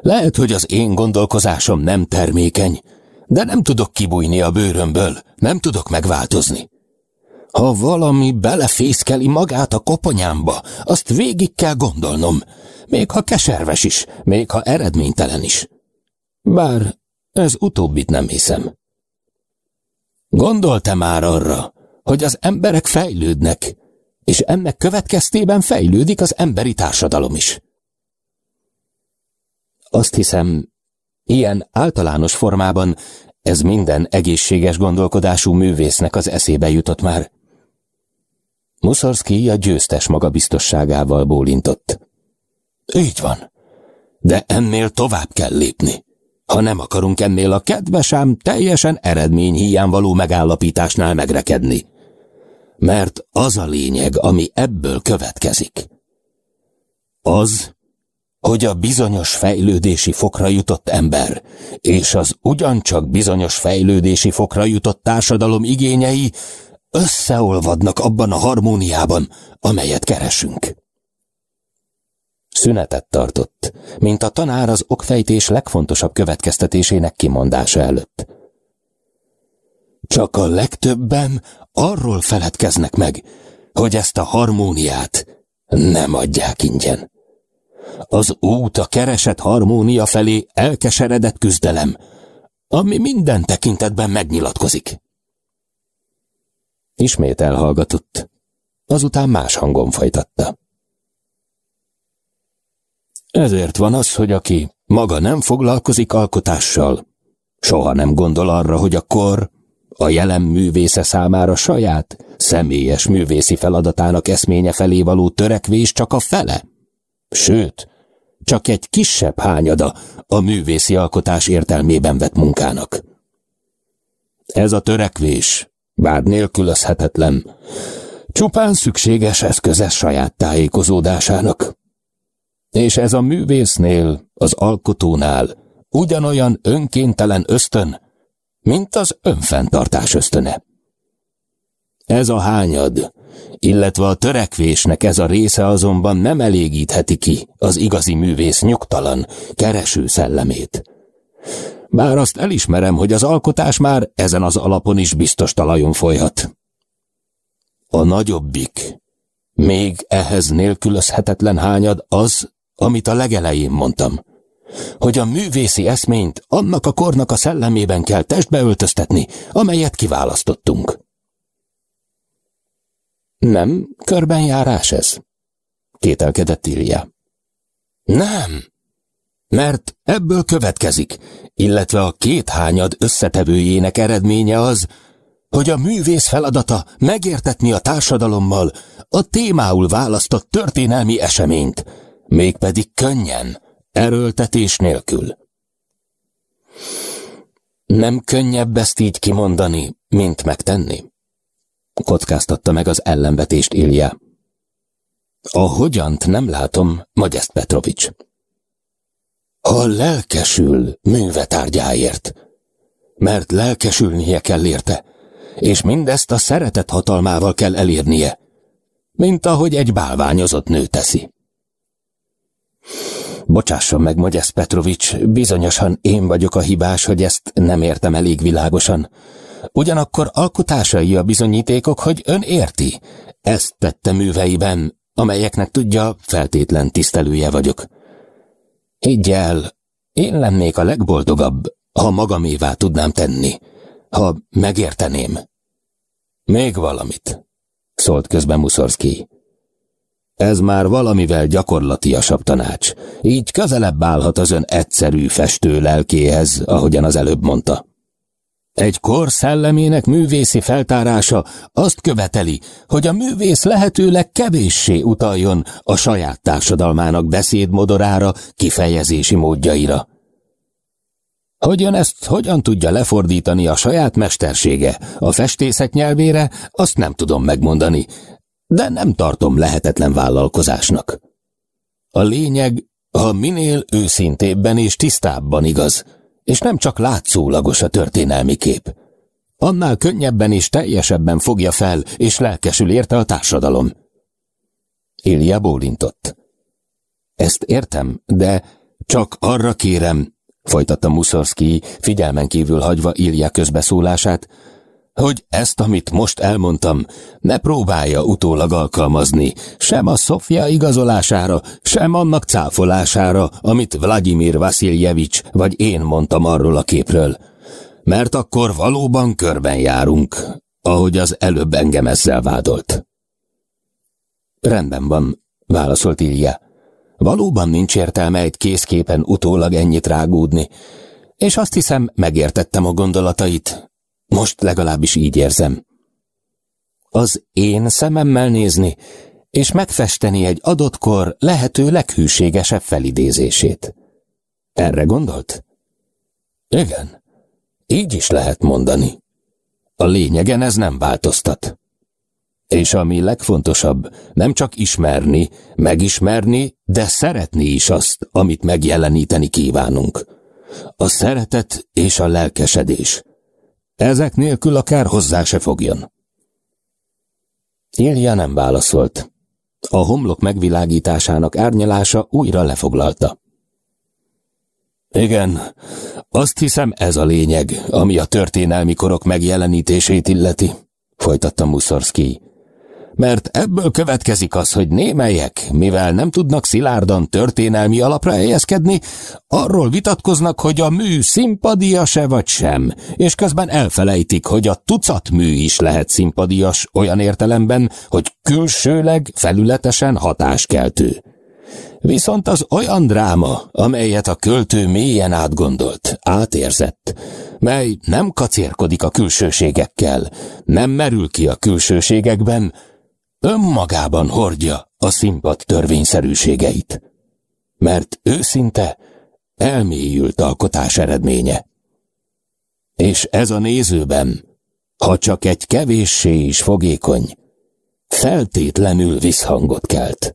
Lehet, hogy az én gondolkozásom nem termékeny, de nem tudok kibújni a bőrömből, nem tudok megváltozni. Ha valami belefészkeli magát a koponyámba, azt végig kell gondolnom, még ha keserves is, még ha eredménytelen is. Bár ez utóbbit nem hiszem. Gondolt-e már arra, hogy az emberek fejlődnek, és ennek következtében fejlődik az emberi társadalom is? Azt hiszem, ilyen általános formában ez minden egészséges gondolkodású művésznek az eszébe jutott már. Muszorszki a győztes magabiztosságával bólintott. Így van, de ennél tovább kell lépni. Ha nem akarunk ennél a kedvesám teljesen eredményhíján való megállapításnál megrekedni. Mert az a lényeg, ami ebből következik. Az, hogy a bizonyos fejlődési fokra jutott ember és az ugyancsak bizonyos fejlődési fokra jutott társadalom igényei összeolvadnak abban a harmóniában, amelyet keresünk. Szünetet tartott, mint a tanár az okfejtés legfontosabb következtetésének kimondása előtt. Csak a legtöbben arról feledkeznek meg, hogy ezt a harmóniát nem adják ingyen. Az út a keresett harmónia felé elkeseredett küzdelem, ami minden tekintetben megnyilatkozik. Ismét elhallgatott, azután más hangon folytatta. Ezért van az, hogy aki maga nem foglalkozik alkotással, soha nem gondol arra, hogy a kor, a jelen művésze számára saját, személyes művészi feladatának eszménye felé való törekvés csak a fele. Sőt, csak egy kisebb hányada a művészi alkotás értelmében vett munkának. Ez a törekvés, bár nélkülözhetetlen, csupán szükséges eszköze saját tájékozódásának. És ez a művésznél, az alkotónál ugyanolyan önkéntelen ösztön, mint az önfenntartás ösztöne. Ez a hányad, illetve a törekvésnek ez a része azonban nem elégítheti ki az igazi művész nyugtalan, kereső szellemét. Bár azt elismerem, hogy az alkotás már ezen az alapon is biztos talajon folyhat. A nagyobbik, még ehhez nélkülözhetetlen hányad az, amit a legelején mondtam, hogy a művészi eszményt annak a kornak a szellemében kell testbe öltöztetni, amelyet kiválasztottunk. Nem körbenjárás ez? Kételkedett Ilja. Nem, mert ebből következik, illetve a két hányad összetevőjének eredménye az, hogy a művész feladata megértetni a társadalommal a témául választott történelmi eseményt, mégpedig könnyen, erőltetés nélkül. Nem könnyebb ezt így kimondani, mint megtenni? Kockáztatta meg az ellenvetést Ilja. A hogyant nem látom, Magyest Petrovics. Ha lelkesül művetárgyáért, mert lelkesülnie kell érte, és mindezt a szeretet hatalmával kell elérnie, mint ahogy egy bálványozott nő teszi. Bocsásson meg, Magyesz Petrovics, bizonyosan én vagyok a hibás, hogy ezt nem értem elég világosan. Ugyanakkor alkotásai a bizonyítékok, hogy ön érti. Ezt tette műveiben, amelyeknek tudja, feltétlen tisztelője vagyok. Higgy el, én lennék a legboldogabb, ha magamévá tudnám tenni, ha megérteném. Még valamit, szólt közben Muszorszki. Ez már valamivel gyakorlatiasabb tanács, így közelebb állhat az ön egyszerű festő lelkéhez, ahogyan az előbb mondta. Egy kor szellemének művészi feltárása azt követeli, hogy a művész lehetőleg kevéssé utaljon a saját társadalmának beszédmodorára, kifejezési módjaira. Hogy ön ezt hogyan tudja lefordítani a saját mestersége a festészet nyelvére, azt nem tudom megmondani, de nem tartom lehetetlen vállalkozásnak. A lényeg, ha minél őszintébben és tisztábban igaz, és nem csak látszólagos a történelmi kép. Annál könnyebben és teljesebben fogja fel, és lelkesül érte a társadalom. Ilja bólintott. Ezt értem, de csak arra kérem, folytatta Muszorszki, figyelmen kívül hagyva Ilja közbeszólását, hogy ezt, amit most elmondtam, ne próbálja utólag alkalmazni, sem a Szofia igazolására, sem annak cáfolására, amit Vladimir Vasiljevics vagy én mondtam arról a képről. Mert akkor valóban körben járunk, ahogy az előbb engem ezzel vádolt. Rendben van, válaszolt Ilja. Valóban nincs értelme egy készképen utólag ennyit rágódni, és azt hiszem, megértettem a gondolatait, most legalábbis így érzem. Az én szememmel nézni, és megfesteni egy adott kor lehető leghűségesebb felidézését. Erre gondolt? Igen, így is lehet mondani. A lényegen ez nem változtat. És ami legfontosabb, nem csak ismerni, megismerni, de szeretni is azt, amit megjeleníteni kívánunk. A szeretet és a lelkesedés. Ezek nélkül akár hozzá se fogjon. Ilja nem válaszolt. A homlok megvilágításának árnyalása újra lefoglalta. Igen, azt hiszem ez a lényeg, ami a történelmi korok megjelenítését illeti, folytatta Muszorszki mert ebből következik az, hogy némelyek, mivel nem tudnak szilárdan történelmi alapra helyezkedni, arról vitatkoznak, hogy a mű szimpadias-e vagy sem, és közben elfelejtik, hogy a tucat mű is lehet szimpadias olyan értelemben, hogy külsőleg, felületesen hatáskeltő. Viszont az olyan dráma, amelyet a költő mélyen átgondolt, átérzett, mely nem kacérkodik a külsőségekkel, nem merül ki a külsőségekben, önmagában hordja a színpad törvényszerűségeit, mert őszinte, elmélyült alkotás eredménye. És ez a nézőben, ha csak egy kevéssé is fogékony, feltétlenül visszhangot kelt.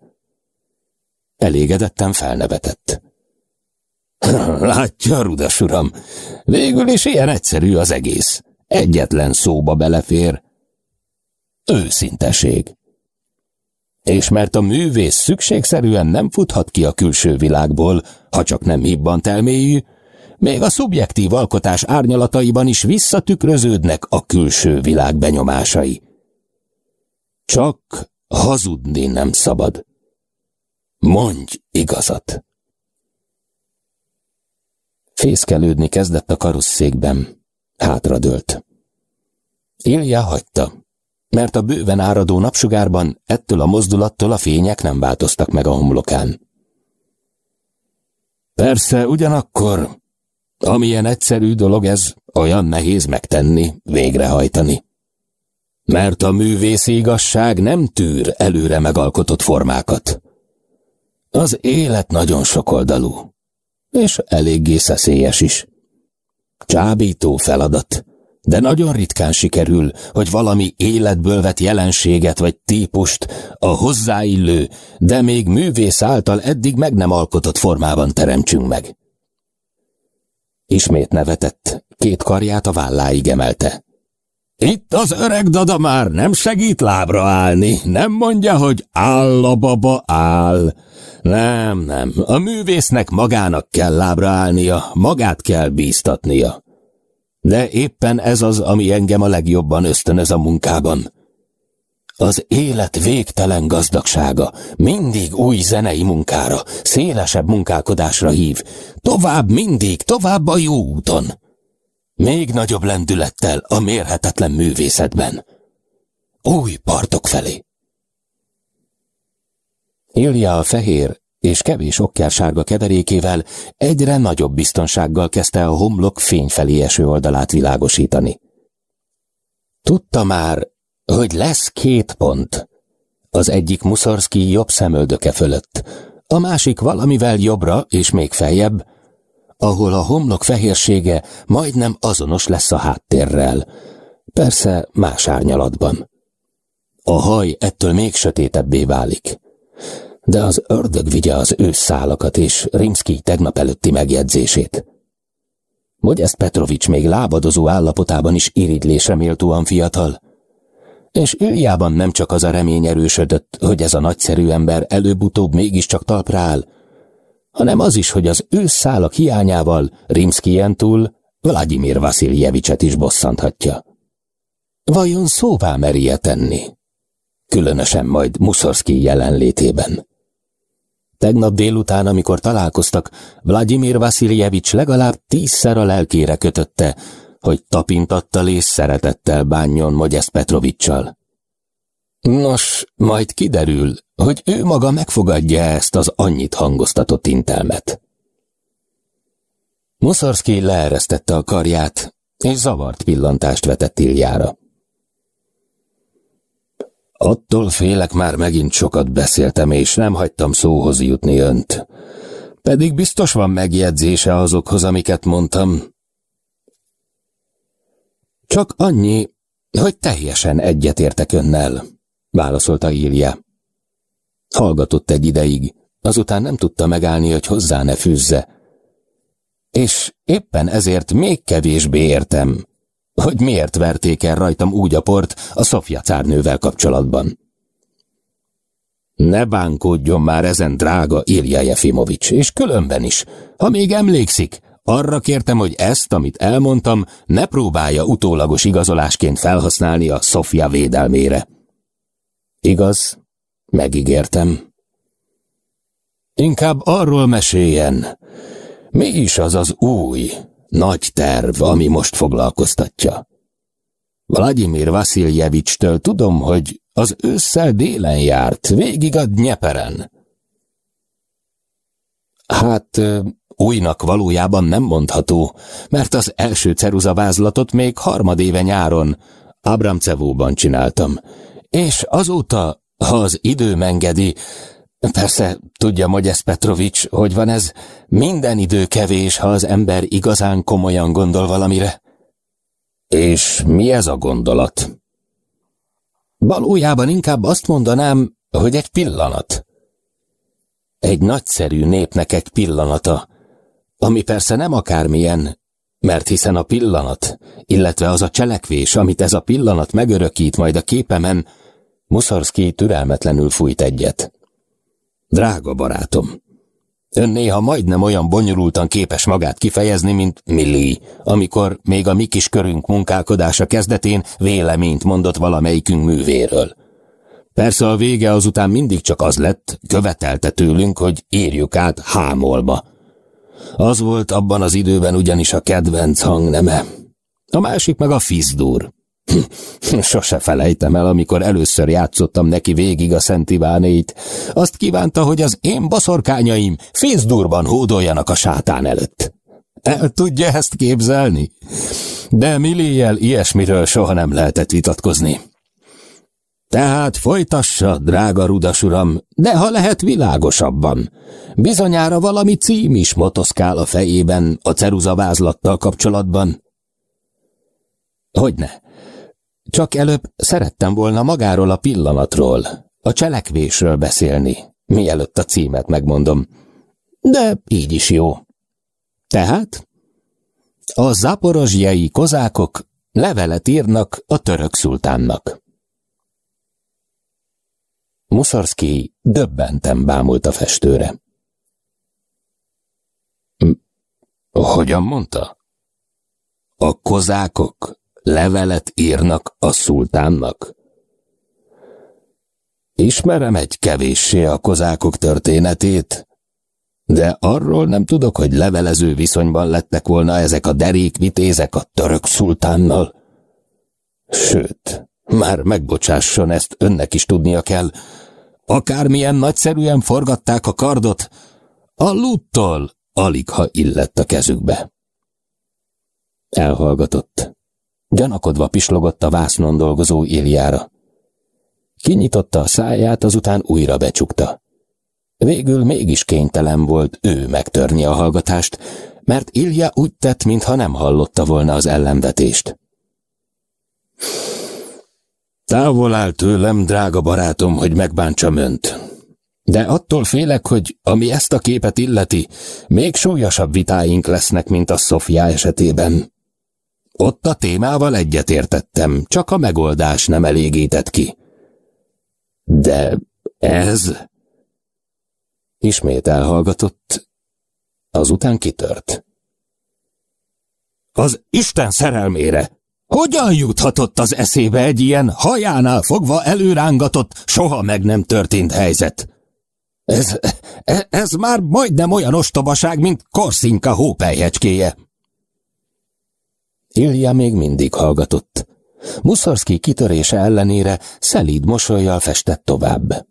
Elégedetten felnevetett. Látja, rudas uram, végül is ilyen egyszerű az egész. Egyetlen szóba belefér. Őszinteség és mert a művész szükségszerűen nem futhat ki a külső világból, ha csak nem hibban telméjű, még a szubjektív alkotás árnyalataiban is visszatükröződnek a külső világ benyomásai. Csak hazudni nem szabad. Mondj igazat! Fészkelődni kezdett a karusszékben. Hátradőlt. Ilja hagyta mert a bőven áradó napsugárban ettől a mozdulattól a fények nem változtak meg a homlokán. Persze, ugyanakkor, amilyen egyszerű dolog ez, olyan nehéz megtenni, végrehajtani. Mert a művész igazság nem tűr előre megalkotott formákat. Az élet nagyon sokoldalú, és eléggé szeszélyes is. Csábító feladat de nagyon ritkán sikerül, hogy valami életből vett jelenséget vagy típust a hozzáillő, de még művész által eddig meg nem alkotott formában teremtsünk meg. Ismét nevetett, két karját a válláig emelte. Itt az öreg dada már nem segít lábra állni, nem mondja, hogy áll a baba, áll. Nem, nem, a művésznek magának kell lábra állnia, magát kell bíztatnia. De éppen ez az, ami engem a legjobban ösztönöz a munkában. Az élet végtelen gazdagsága mindig új zenei munkára, szélesebb munkálkodásra hív. Tovább mindig, tovább a jó úton. Még nagyobb lendülettel a mérhetetlen művészetben. Új partok felé. Ilja a fehér és kevés okkársárga keverékével egyre nagyobb biztonsággal kezdte a homlok fényfelé eső oldalát világosítani. Tudta már, hogy lesz két pont. Az egyik Muszorszki jobb szemöldöke fölött, a másik valamivel jobbra és még feljebb, ahol a homlok fehérsége majdnem azonos lesz a háttérrel, persze más árnyalatban. A haj ettől még sötétebbé válik. De az ördög vigye az ősszálakat és Rimszki tegnap előtti megjegyzését. Modest Petrovics még lábadozó állapotában is iridlésre méltóan fiatal, és Iljában nem csak az a remény erősödött, hogy ez a nagyszerű ember előbb-utóbb mégiscsak talpra áll, hanem az is, hogy az ő szálak hiányával Rimszkijen túl Vladimir Vasiljevicset is bosszanthatja. Vajon szóvá merje tenni? Különösen majd Muszorszki jelenlétében. Tegnap délután, amikor találkoztak, Vladimir Vasiljevics legalább tízszer a lelkére kötötte, hogy tapintattal és szeretettel bánjon Mogyesz Petrovicsal. Nos, majd kiderül, hogy ő maga megfogadja ezt az annyit hangoztatott intelmet. Muszorszki leeresztette a karját, és zavart pillantást vetett Iljára. Attól félek már megint sokat beszéltem, és nem hagytam szóhoz jutni önt. Pedig biztos van megjegyzése azokhoz, amiket mondtam. Csak annyi, hogy teljesen egyetértek önnel válaszolta Ilja. Hallgatott egy ideig, azután nem tudta megállni, hogy hozzá ne fűzze. És éppen ezért még kevésbé értem, hogy miért verték el rajtam úgy a port a Szofia cárnővel kapcsolatban. Ne bánkódjon már ezen, drága Ilja Jefimovics, és különben is, ha még emlékszik, arra kértem, hogy ezt, amit elmondtam, ne próbálja utólagos igazolásként felhasználni a Szofia védelmére. Igaz, megígértem. Inkább arról meséljen, mi is az az új, nagy terv, ami most foglalkoztatja. Vladimir Vasiljevicstől tudom, hogy az ősszel délen járt, végig a Nyeperen. Hát, újnak valójában nem mondható, mert az első ceruzavázlatot még harmadéve nyáron Abramcevóban csináltam, és azóta, ha az idő mengedi, persze tudja Mogyesz Petrovics, hogy van ez, minden idő kevés, ha az ember igazán komolyan gondol valamire. És mi ez a gondolat? Valójában inkább azt mondanám, hogy egy pillanat. Egy nagyszerű népnek egy pillanata, ami persze nem akármilyen, mert hiszen a pillanat, illetve az a cselekvés, amit ez a pillanat megörökít majd a képemen, Muszorszki türelmetlenül fújt egyet. Drága barátom, ön néha majdnem olyan bonyolultan képes magát kifejezni, mint Milli, amikor még a mi kis körünk munkálkodása kezdetén véleményt mondott valamelyikünk művéről. Persze a vége azután mindig csak az lett, követelte tőlünk, hogy írjuk át hámolba. Az volt abban az időben ugyanis a kedvenc hangneme. A másik meg a fizdur. Sose felejtem el, amikor először játszottam neki végig a Szent Ivánét. Azt kívánta, hogy az én baszorkányaim fészdurban hódoljanak a sátán előtt. El tudja ezt képzelni? De Milliel ilyesmiről soha nem lehetett vitatkozni. Tehát folytassa, drága rudas uram, de ha lehet világosabban. Bizonyára valami cím is motoszkál a fejében a ceruzavázlattal kapcsolatban. Hogyne? Csak előbb szerettem volna magáról a pillanatról, a cselekvésről beszélni, mielőtt a címet megmondom. De így is jó. Tehát? A zaporozsjai kozákok levelet írnak a török szultánnak. Muszorszki döbbenten bámult a festőre. Hogyan mondta? A kozákok levelet írnak a szultánnak? Ismerem egy kevéssé a kozákok történetét, de arról nem tudok, hogy levelező viszonyban lettek volna ezek a derék vitézek a török szultánnal. Sőt, már megbocsásson, ezt önnek is tudnia kell. Akármilyen nagyszerűen forgatták a kardot, a lúttól alig ha illett a kezükbe. Elhallgatott. Gyanakodva pislogott a vásznon dolgozó Iljára. Kinyitotta a száját, azután újra becsukta. Végül mégis kénytelen volt ő megtörni a hallgatást, mert Ilja úgy tett, mintha nem hallotta volna az ellenvetést. Távol áll tőlem, drága barátom, hogy megbántsam önt. De attól félek, hogy ami ezt a képet illeti, még súlyosabb vitáink lesznek, mint a Szofia esetében. Ott a témával egyetértettem, csak a megoldás nem elégített ki. De ez... Ismét elhallgatott, azután kitört. Az Isten szerelmére! Hogyan juthatott az eszébe egy ilyen hajánál fogva előrángatott, soha meg nem történt helyzet? Ez, ez, ez már majdnem olyan ostobaság, mint Korszinka hópelyhecskéje. Ilja még mindig hallgatott. Muszorszki kitörése ellenére szelíd mosolyjal festett tovább.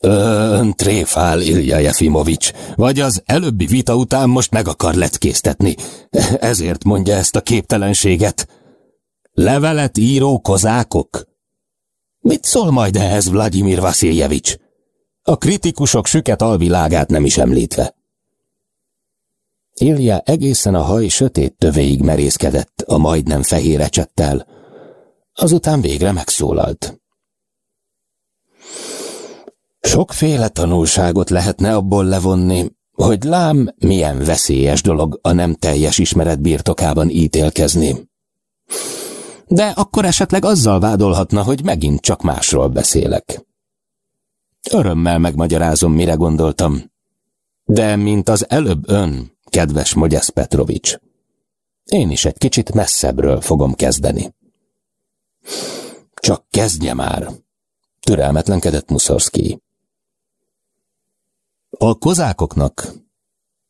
Ön tréfál, Ilja Jefimovics, vagy az előbbi vita után most meg akar leckésztetni. Ezért mondja ezt a képtelenséget. Levelet író kozákok? Mit szól majd ehhez Vladimir Vasiljevics? A kritikusok süket alvilágát nem is említve. Ilja egészen a haj sötét tövéig merészkedett a majdnem fehér ecsettel. Azután végre megszólalt. Sokféle tanulságot lehetne abból levonni, hogy lám, milyen veszélyes dolog a nem teljes ismeret birtokában ítélkezni. De akkor esetleg azzal vádolhatna, hogy megint csak másról beszélek. Örömmel megmagyarázom, mire gondoltam. De mint az előbb ön, kedves Mogyesz Petrovics, én is egy kicsit messzebbről fogom kezdeni. Csak kezdje már, türelmetlenkedett Muszorszki. A kozákoknak,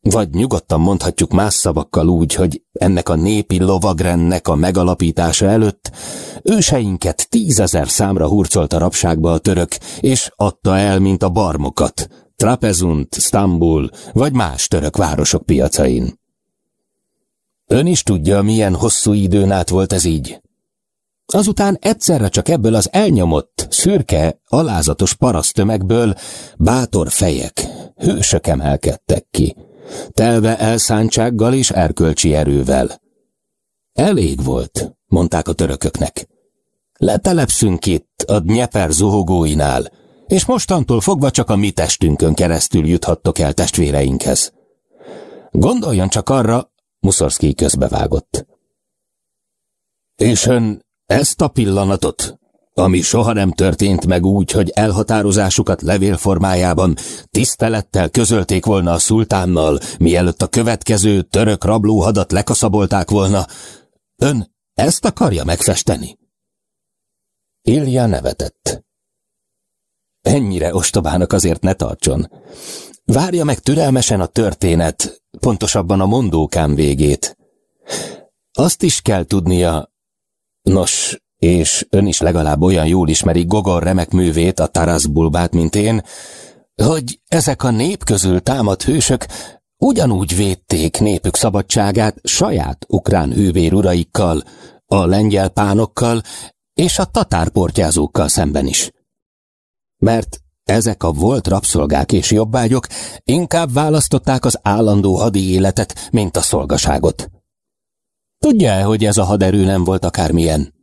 vagy nyugodtan mondhatjuk más szavakkal úgy, hogy ennek a népi lovagrendnek a megalapítása előtt őseinket tízezer számra hurcolt a rabságba a török, és adta el, mint a barmokat, Trapezunt, Stambul vagy más török városok piacain. Ön is tudja, milyen hosszú időn át volt ez így. Azután egyszerre csak ebből az elnyomott, szürke, alázatos parasztömegből bátor fejek, hősök emelkedtek ki, telve elszántsággal és erkölcsi erővel. Elég volt, mondták a törököknek. Letelepszünk itt, a Dnyeper zuhogóinál, és mostantól fogva csak a mi testünkön keresztül juthattok el testvéreinkhez. Gondoljon csak arra, Muszorszki közbevágott. És ön ezt a pillanatot, ami soha nem történt meg úgy, hogy elhatározásukat levélformájában tisztelettel közölték volna a szultánnal, mielőtt a következő török rablóhadat lekaszabolták volna, ön ezt akarja megfesteni? Ilja nevetett. Ennyire ostobának azért ne tartson. Várja meg türelmesen a történet, pontosabban a mondókám végét. Azt is kell tudnia, Nos, és ön is legalább olyan jól ismeri Gogol remek művét, a Taras Bulbát, mint én, hogy ezek a nép közül támadt hősök ugyanúgy védték népük szabadságát saját ukrán hővéruraikkal, a lengyel pánokkal és a tatárportyázókkal szemben is. Mert ezek a volt rabszolgák és jobbágyok inkább választották az állandó hadi életet, mint a szolgaságot. Tudja-e, hogy ez a haderő nem volt akármilyen?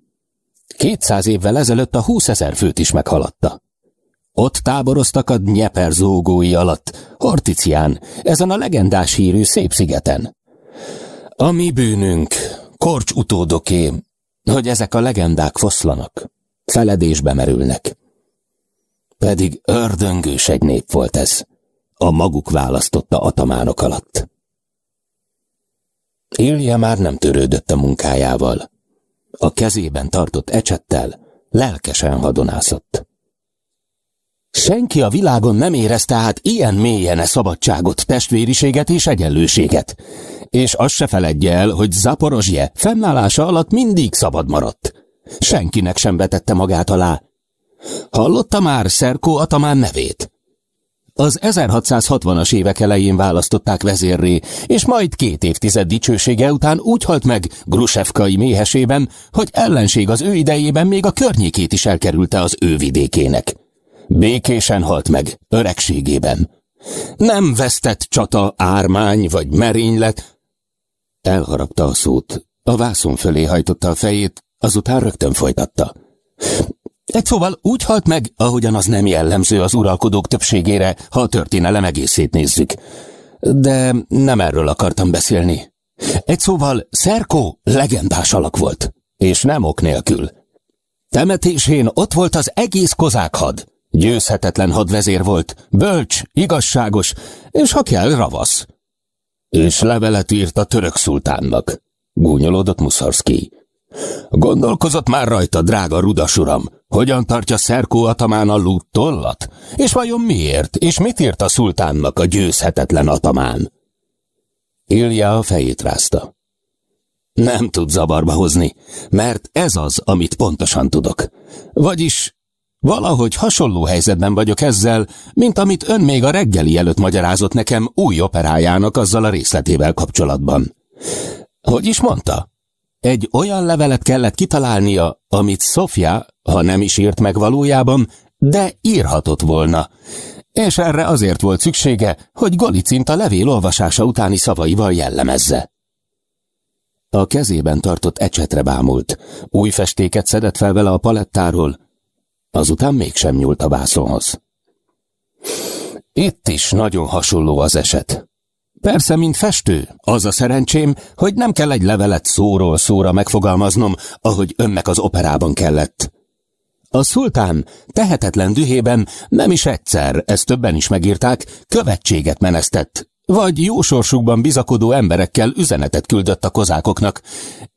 Kétszáz évvel ezelőtt a húszezer főt is meghaladta. Ott táboroztak a Dnyeper zógói alatt, Horticián, ezen a legendás hírű szép szigeten. A mi bűnünk, korcs utódoké, hogy ezek a legendák foszlanak, feledésbe merülnek. Pedig ördöngős egy nép volt ez, a maguk választotta atamánok alatt. Ilja már nem törődött a munkájával. A kezében tartott ecsettel lelkesen hadonászott. Senki a világon nem érezte át ilyen mélyen e szabadságot, testvériséget és egyenlőséget. És azt se feledje el, hogy Zaporozsje fennállása alatt mindig szabad maradt. Senkinek sem vetette magát alá. Hallotta már Szerkó Atamán nevét? Az 1660-as évek elején választották vezérré, és majd két évtized dicsősége után úgy halt meg Grusevkai méhesében, hogy ellenség az ő idejében még a környékét is elkerülte az ő vidékének. Békésen halt meg, öregségében. Nem vesztett csata, ármány vagy merénylet. Elharapta a szót, a vászon fölé hajtotta a fejét, azután rögtön folytatta. Egy szóval úgy halt meg, ahogyan az nem jellemző az uralkodók többségére, ha a történelem egészét nézzük. De nem erről akartam beszélni. Egy szóval Szerkó legendás alak volt, és nem ok nélkül. Temetésén ott volt az egész kozákhad. Győzhetetlen hadvezér volt, bölcs, igazságos, és ha kell, ravasz. És levelet írt a török szultánnak, gúnyolódott Muszarszki. Gondolkozott már rajta, drága rudas uram, hogyan tartja Szerkó atamán a lút tollat? És vajon miért, és mit írt a szultánnak a győzhetetlen atamán? Ilja a fejét rázta. Nem tud zavarba hozni, mert ez az, amit pontosan tudok. Vagyis valahogy hasonló helyzetben vagyok ezzel, mint amit ön még a reggeli előtt magyarázott nekem új operájának azzal a részletével kapcsolatban. Hogy is mondta? Egy olyan levelet kellett kitalálnia, amit Sofia, ha nem is írt meg valójában, de írhatott volna. És erre azért volt szüksége, hogy Golicint a levél olvasása utáni szavaival jellemezze. A kezében tartott ecsetre bámult, új festéket szedett fel vele a palettáról, azután mégsem nyúlt a vászonhoz. Itt is nagyon hasonló az eset. Persze, mint festő. Az a szerencsém, hogy nem kell egy levelet szóról szóra megfogalmaznom, ahogy önnek az operában kellett. A szultán tehetetlen dühében nem is egyszer, ezt többen is megírták, követséget menesztett, vagy jósorsukban bizakodó emberekkel üzenetet küldött a kozákoknak,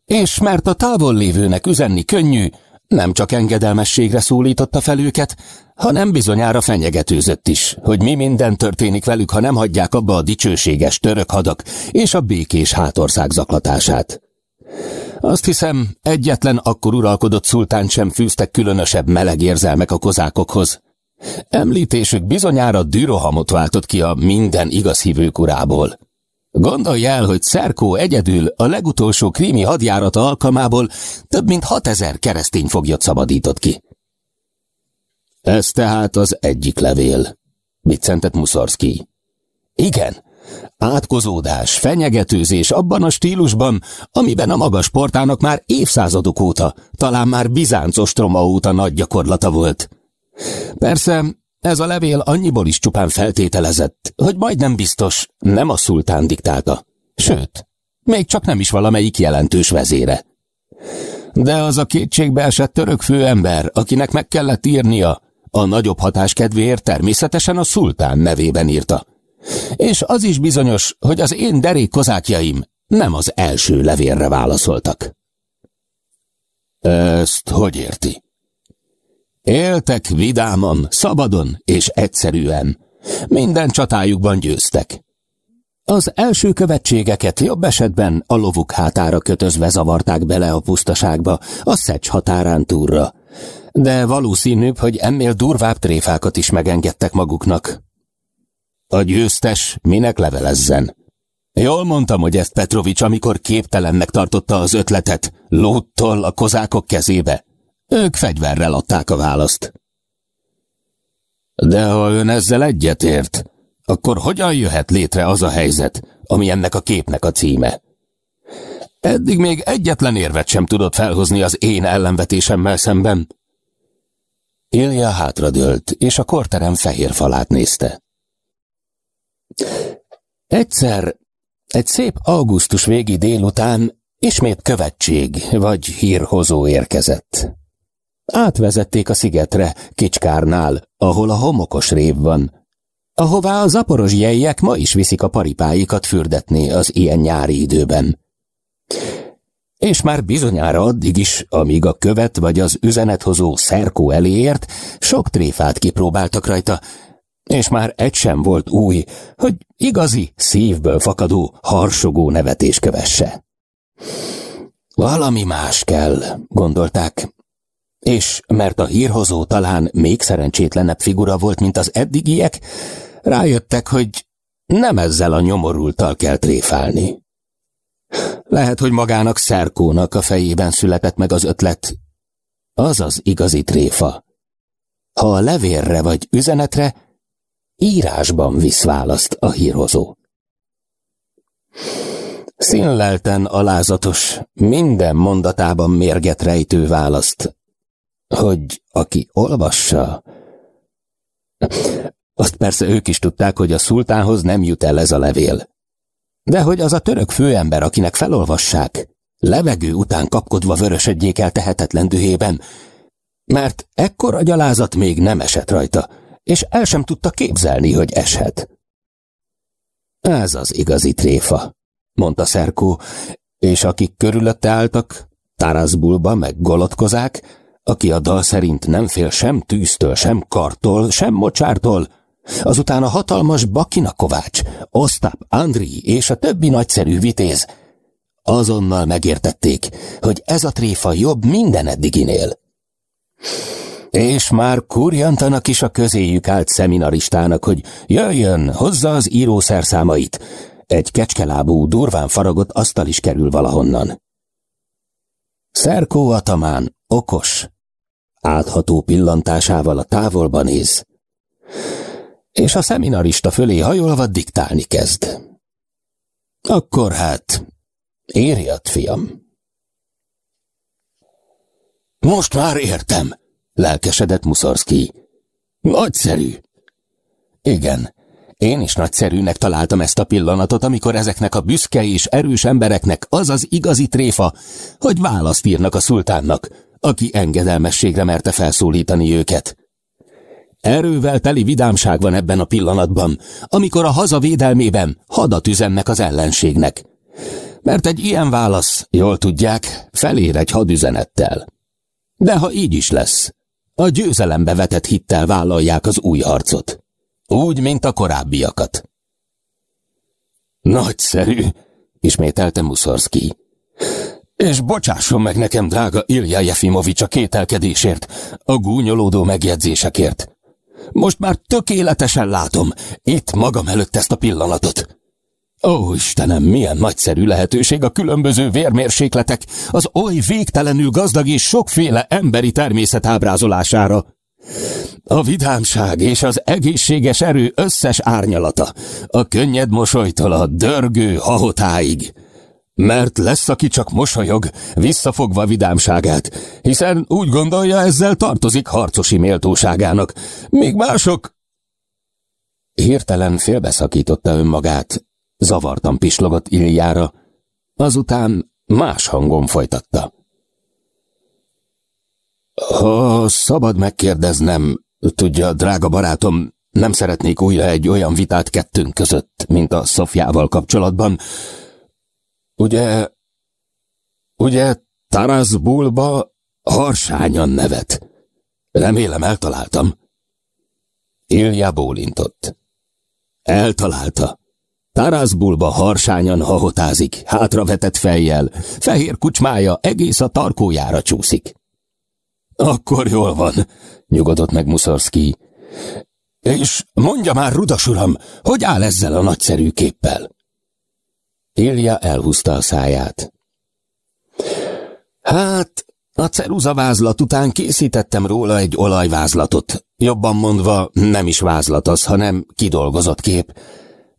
és mert a távol lévőnek üzenni könnyű, nem csak engedelmességre szólította fel őket, hanem bizonyára fenyegetőzött is, hogy mi minden történik velük, ha nem hagyják abba a dicsőséges török hadak és a békés hátország zaklatását. Azt hiszem, egyetlen akkor uralkodott szultán sem fűztek különösebb meleg érzelmek a kozákokhoz. Említésük bizonyára dürohamot váltott ki a minden igaz hívők urából. Gondolj el, hogy Szerkó egyedül a legutolsó krími hadjárata alkalmából több mint hatezer keresztény foglyot szabadított ki. Ez tehát az egyik levél, viccentett Muszorszki. Igen, átkozódás, fenyegetőzés abban a stílusban, amiben a magas portának már évszázadok óta, talán már Bizánc ostroma óta nagy gyakorlata volt. Persze, ez a levél annyiból is csupán feltételezett, hogy majdnem biztos nem a szultán diktálta. Sőt, még csak nem is valamelyik jelentős vezére. De az a kétségbe esett török főember, akinek meg kellett írnia, a nagyobb hatás kedvéért természetesen a szultán nevében írta. És az is bizonyos, hogy az én derék kozákjaim nem az első levélre válaszoltak. Ezt hogy érti? Éltek vidáman, szabadon és egyszerűen. Minden csatájukban győztek. Az első követségeket jobb esetben a lovuk hátára kötözve zavarták bele a pusztaságba, a szecs határán túlra. De valószínűbb, hogy ennél durvább tréfákat is megengedtek maguknak. A győztes minek levelezzen? Jól mondtam, hogy ezt Petrovics, amikor képtelennek tartotta az ötletet, lóttól a kozákok kezébe. Ők fegyverrel adták a választ. De ha ön ezzel egyetért, akkor hogyan jöhet létre az a helyzet, ami ennek a képnek a címe? Eddig még egyetlen érvet sem tudott felhozni az én ellenvetésemmel szemben. Ilja hátradőlt, és a korterem fehér falát nézte. Egyszer Egy szép augusztus végi délután ismét követség vagy hírhozó érkezett. Átvezették a szigetre, Kicskárnál, ahol a homokos rév van, ahová a zaporozsjeiek ma is viszik a paripáikat fürdetni az ilyen nyári időben. És már bizonyára addig is, amíg a követ vagy az üzenethozó szerkó eléért, sok tréfát kipróbáltak rajta, és már egy sem volt új, hogy igazi, szívből fakadó, harsogó nevetés kövesse. Valami más kell, gondolták, és mert a hírhozó talán még szerencsétlenebb figura volt, mint az eddigiek, rájöttek, hogy nem ezzel a nyomorultal kell tréfálni. Lehet, hogy magának Szerkónak a fejében született meg az ötlet. Az az igazi tréfa. Ha a levérre vagy üzenetre, írásban visz választ a hírhozó. Színlelten alázatos, minden mondatában mérget rejtő választ, hogy aki olvassa, azt persze ők is tudták, hogy a szultánhoz nem jut el ez a levél. De hogy az a török főember, akinek felolvassák, levegő után kapkodva vörösedjék el tehetetlen dühében, mert ekkora gyalázat még nem esett rajta, és el sem tudta képzelni, hogy eshet. Ez az igazi tréfa, mondta Szerkó, és akik körülötte álltak, Taraszbulba meg golotkozák, aki a dal szerint nem fél sem tűztől, sem kartól, sem mocsártól, azután a hatalmas Bakina Kovács, Osztáp, Andri és a többi nagyszerű vitéz azonnal megértették, hogy ez a tréfa jobb minden eddiginél. És már kurjantanak is a közéjük állt seminaristának, hogy jöjjön, hozza az írószerszámait. Egy kecskelábú, durván faragott asztal is kerül valahonnan. Szerkó Atamán okos, átható pillantásával a távolba néz, és a szeminarista fölé hajolva diktálni kezd. Akkor hát, írjad, fiam. Most már értem, lelkesedett Muszorszki. Nagyszerű. Igen, én is nagyszerűnek találtam ezt a pillanatot, amikor ezeknek a büszke és erős embereknek az az igazi tréfa, hogy választ írnak a szultánnak, aki engedelmességre merte felszólítani őket. Erővel teli vidámság van ebben a pillanatban, amikor a haza védelmében hadat üzennek az ellenségnek. Mert egy ilyen válasz, jól tudják, felér egy hadüzenettel. De ha így is lesz, a győzelembe vetett hittel vállalják az új harcot. Úgy, mint a korábbiakat. Nagyszerű, ismételte Muszorszki. És bocsásson meg nekem, drága Ilja Jefimovics a kételkedésért, a gúnyolódó megjegyzésekért. Most már tökéletesen látom, itt magam előtt ezt a pillanatot. Ó, Istenem, milyen nagyszerű lehetőség a különböző vérmérsékletek, az oly végtelenül gazdag és sokféle emberi természet ábrázolására. A vidámság és az egészséges erő összes árnyalata, a könnyed mosolytól a dörgő hahotáig. Mert lesz, aki csak mosolyog, visszafogva vidámságát, hiszen úgy gondolja, ezzel tartozik harcosi méltóságának, míg mások... Hirtelen félbeszakította önmagát, zavartan pislogott Iljára, azután más hangon folytatta. Ha szabad megkérdeznem, tudja, drága barátom, nem szeretnék újra egy olyan vitát kettőnk között, mint a Szofjával kapcsolatban, Ugye, ugye Taraszbulba harsányan nevet. Remélem eltaláltam. Ilja bólintott. Eltalálta. Taraszbulba harsányan hahotázik, hátravetett fejjel, fehér kucsmája egész a tarkójára csúszik. Akkor jól van, nyugodott meg Muszorszki. És mondja már, rudas uram, hogy áll ezzel a nagyszerű képpel? Ilja elhúzta a száját. Hát, a ceruzavázlat után készítettem róla egy olajvázlatot. Jobban mondva, nem is vázlat az, hanem kidolgozott kép.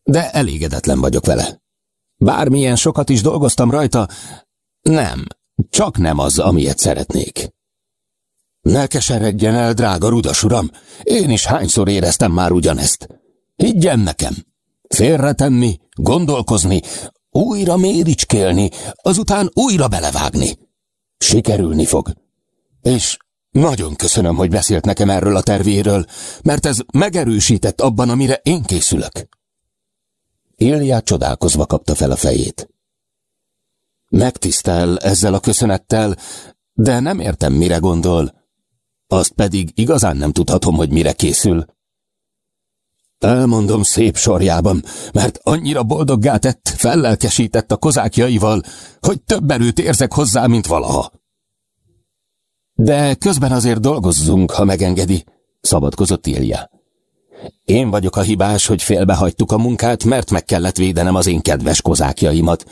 De elégedetlen vagyok vele. Bármilyen sokat is dolgoztam rajta, nem, csak nem az, amilyet szeretnék. Ne keseredjen el, drága rudas uram, én is hányszor éreztem már ugyanezt. Higgyen nekem, félretenni, gondolkozni, újra méricskélni, azután újra belevágni. Sikerülni fog. És nagyon köszönöm, hogy beszélt nekem erről a tervéről, mert ez megerősített abban, amire én készülök. Ilja csodálkozva kapta fel a fejét. Megtisztel ezzel a köszönettel, de nem értem, mire gondol. Azt pedig igazán nem tudhatom, hogy mire készül. Elmondom szép sorjában, mert annyira boldoggá tett, fellelkesített a kozákjaival, hogy több erőt érzek hozzá, mint valaha. De közben azért dolgozzunk, ha megengedi, szabadkozott Ilja. Én vagyok a hibás, hogy félbehagytuk a munkát, mert meg kellett védenem az én kedves kozákjaimat.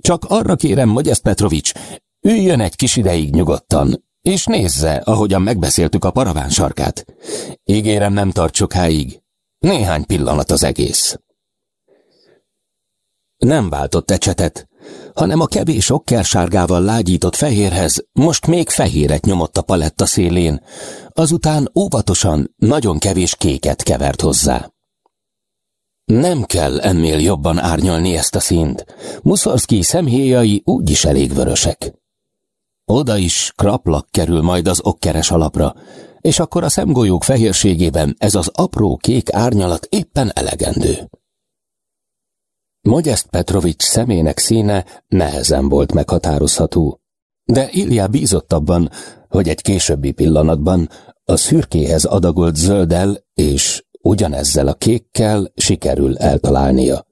Csak arra kérem, hogy ezt Petrovics, üljön egy kis ideig nyugodtan, és nézze, ahogyan megbeszéltük a paraván sarkát. Ígérem, nem tart sokáig. Néhány pillanat az egész. Nem váltott ecsetet, hanem a kevés okkersárgával lágyított fehérhez most még fehéret nyomott a paletta szélén, azután óvatosan nagyon kevés kéket kevert hozzá. Nem kell ennél jobban árnyalni ezt a színt. Muszorszki szemhéjai úgyis elég vörösek. Oda is kraplak kerül majd az okkeres alapra, és akkor a szemgolyók fehérségében ez az apró kék árnyalat éppen elegendő. Modest Petrovics szemének színe nehezen volt meghatározható, de Ilya bízott abban, hogy egy későbbi pillanatban a szürkéhez adagolt zölddel és ugyanezzel a kékkel sikerül eltalálnia.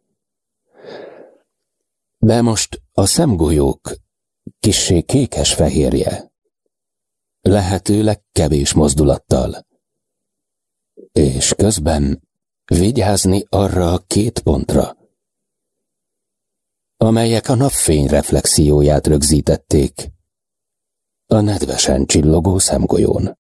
De most a szemgolyók kissé kékes fehérje, lehetőleg kevés mozdulattal, és közben vigyázni arra a két pontra, amelyek a napfény reflexióját rögzítették a nedvesen csillogó szemgolyón.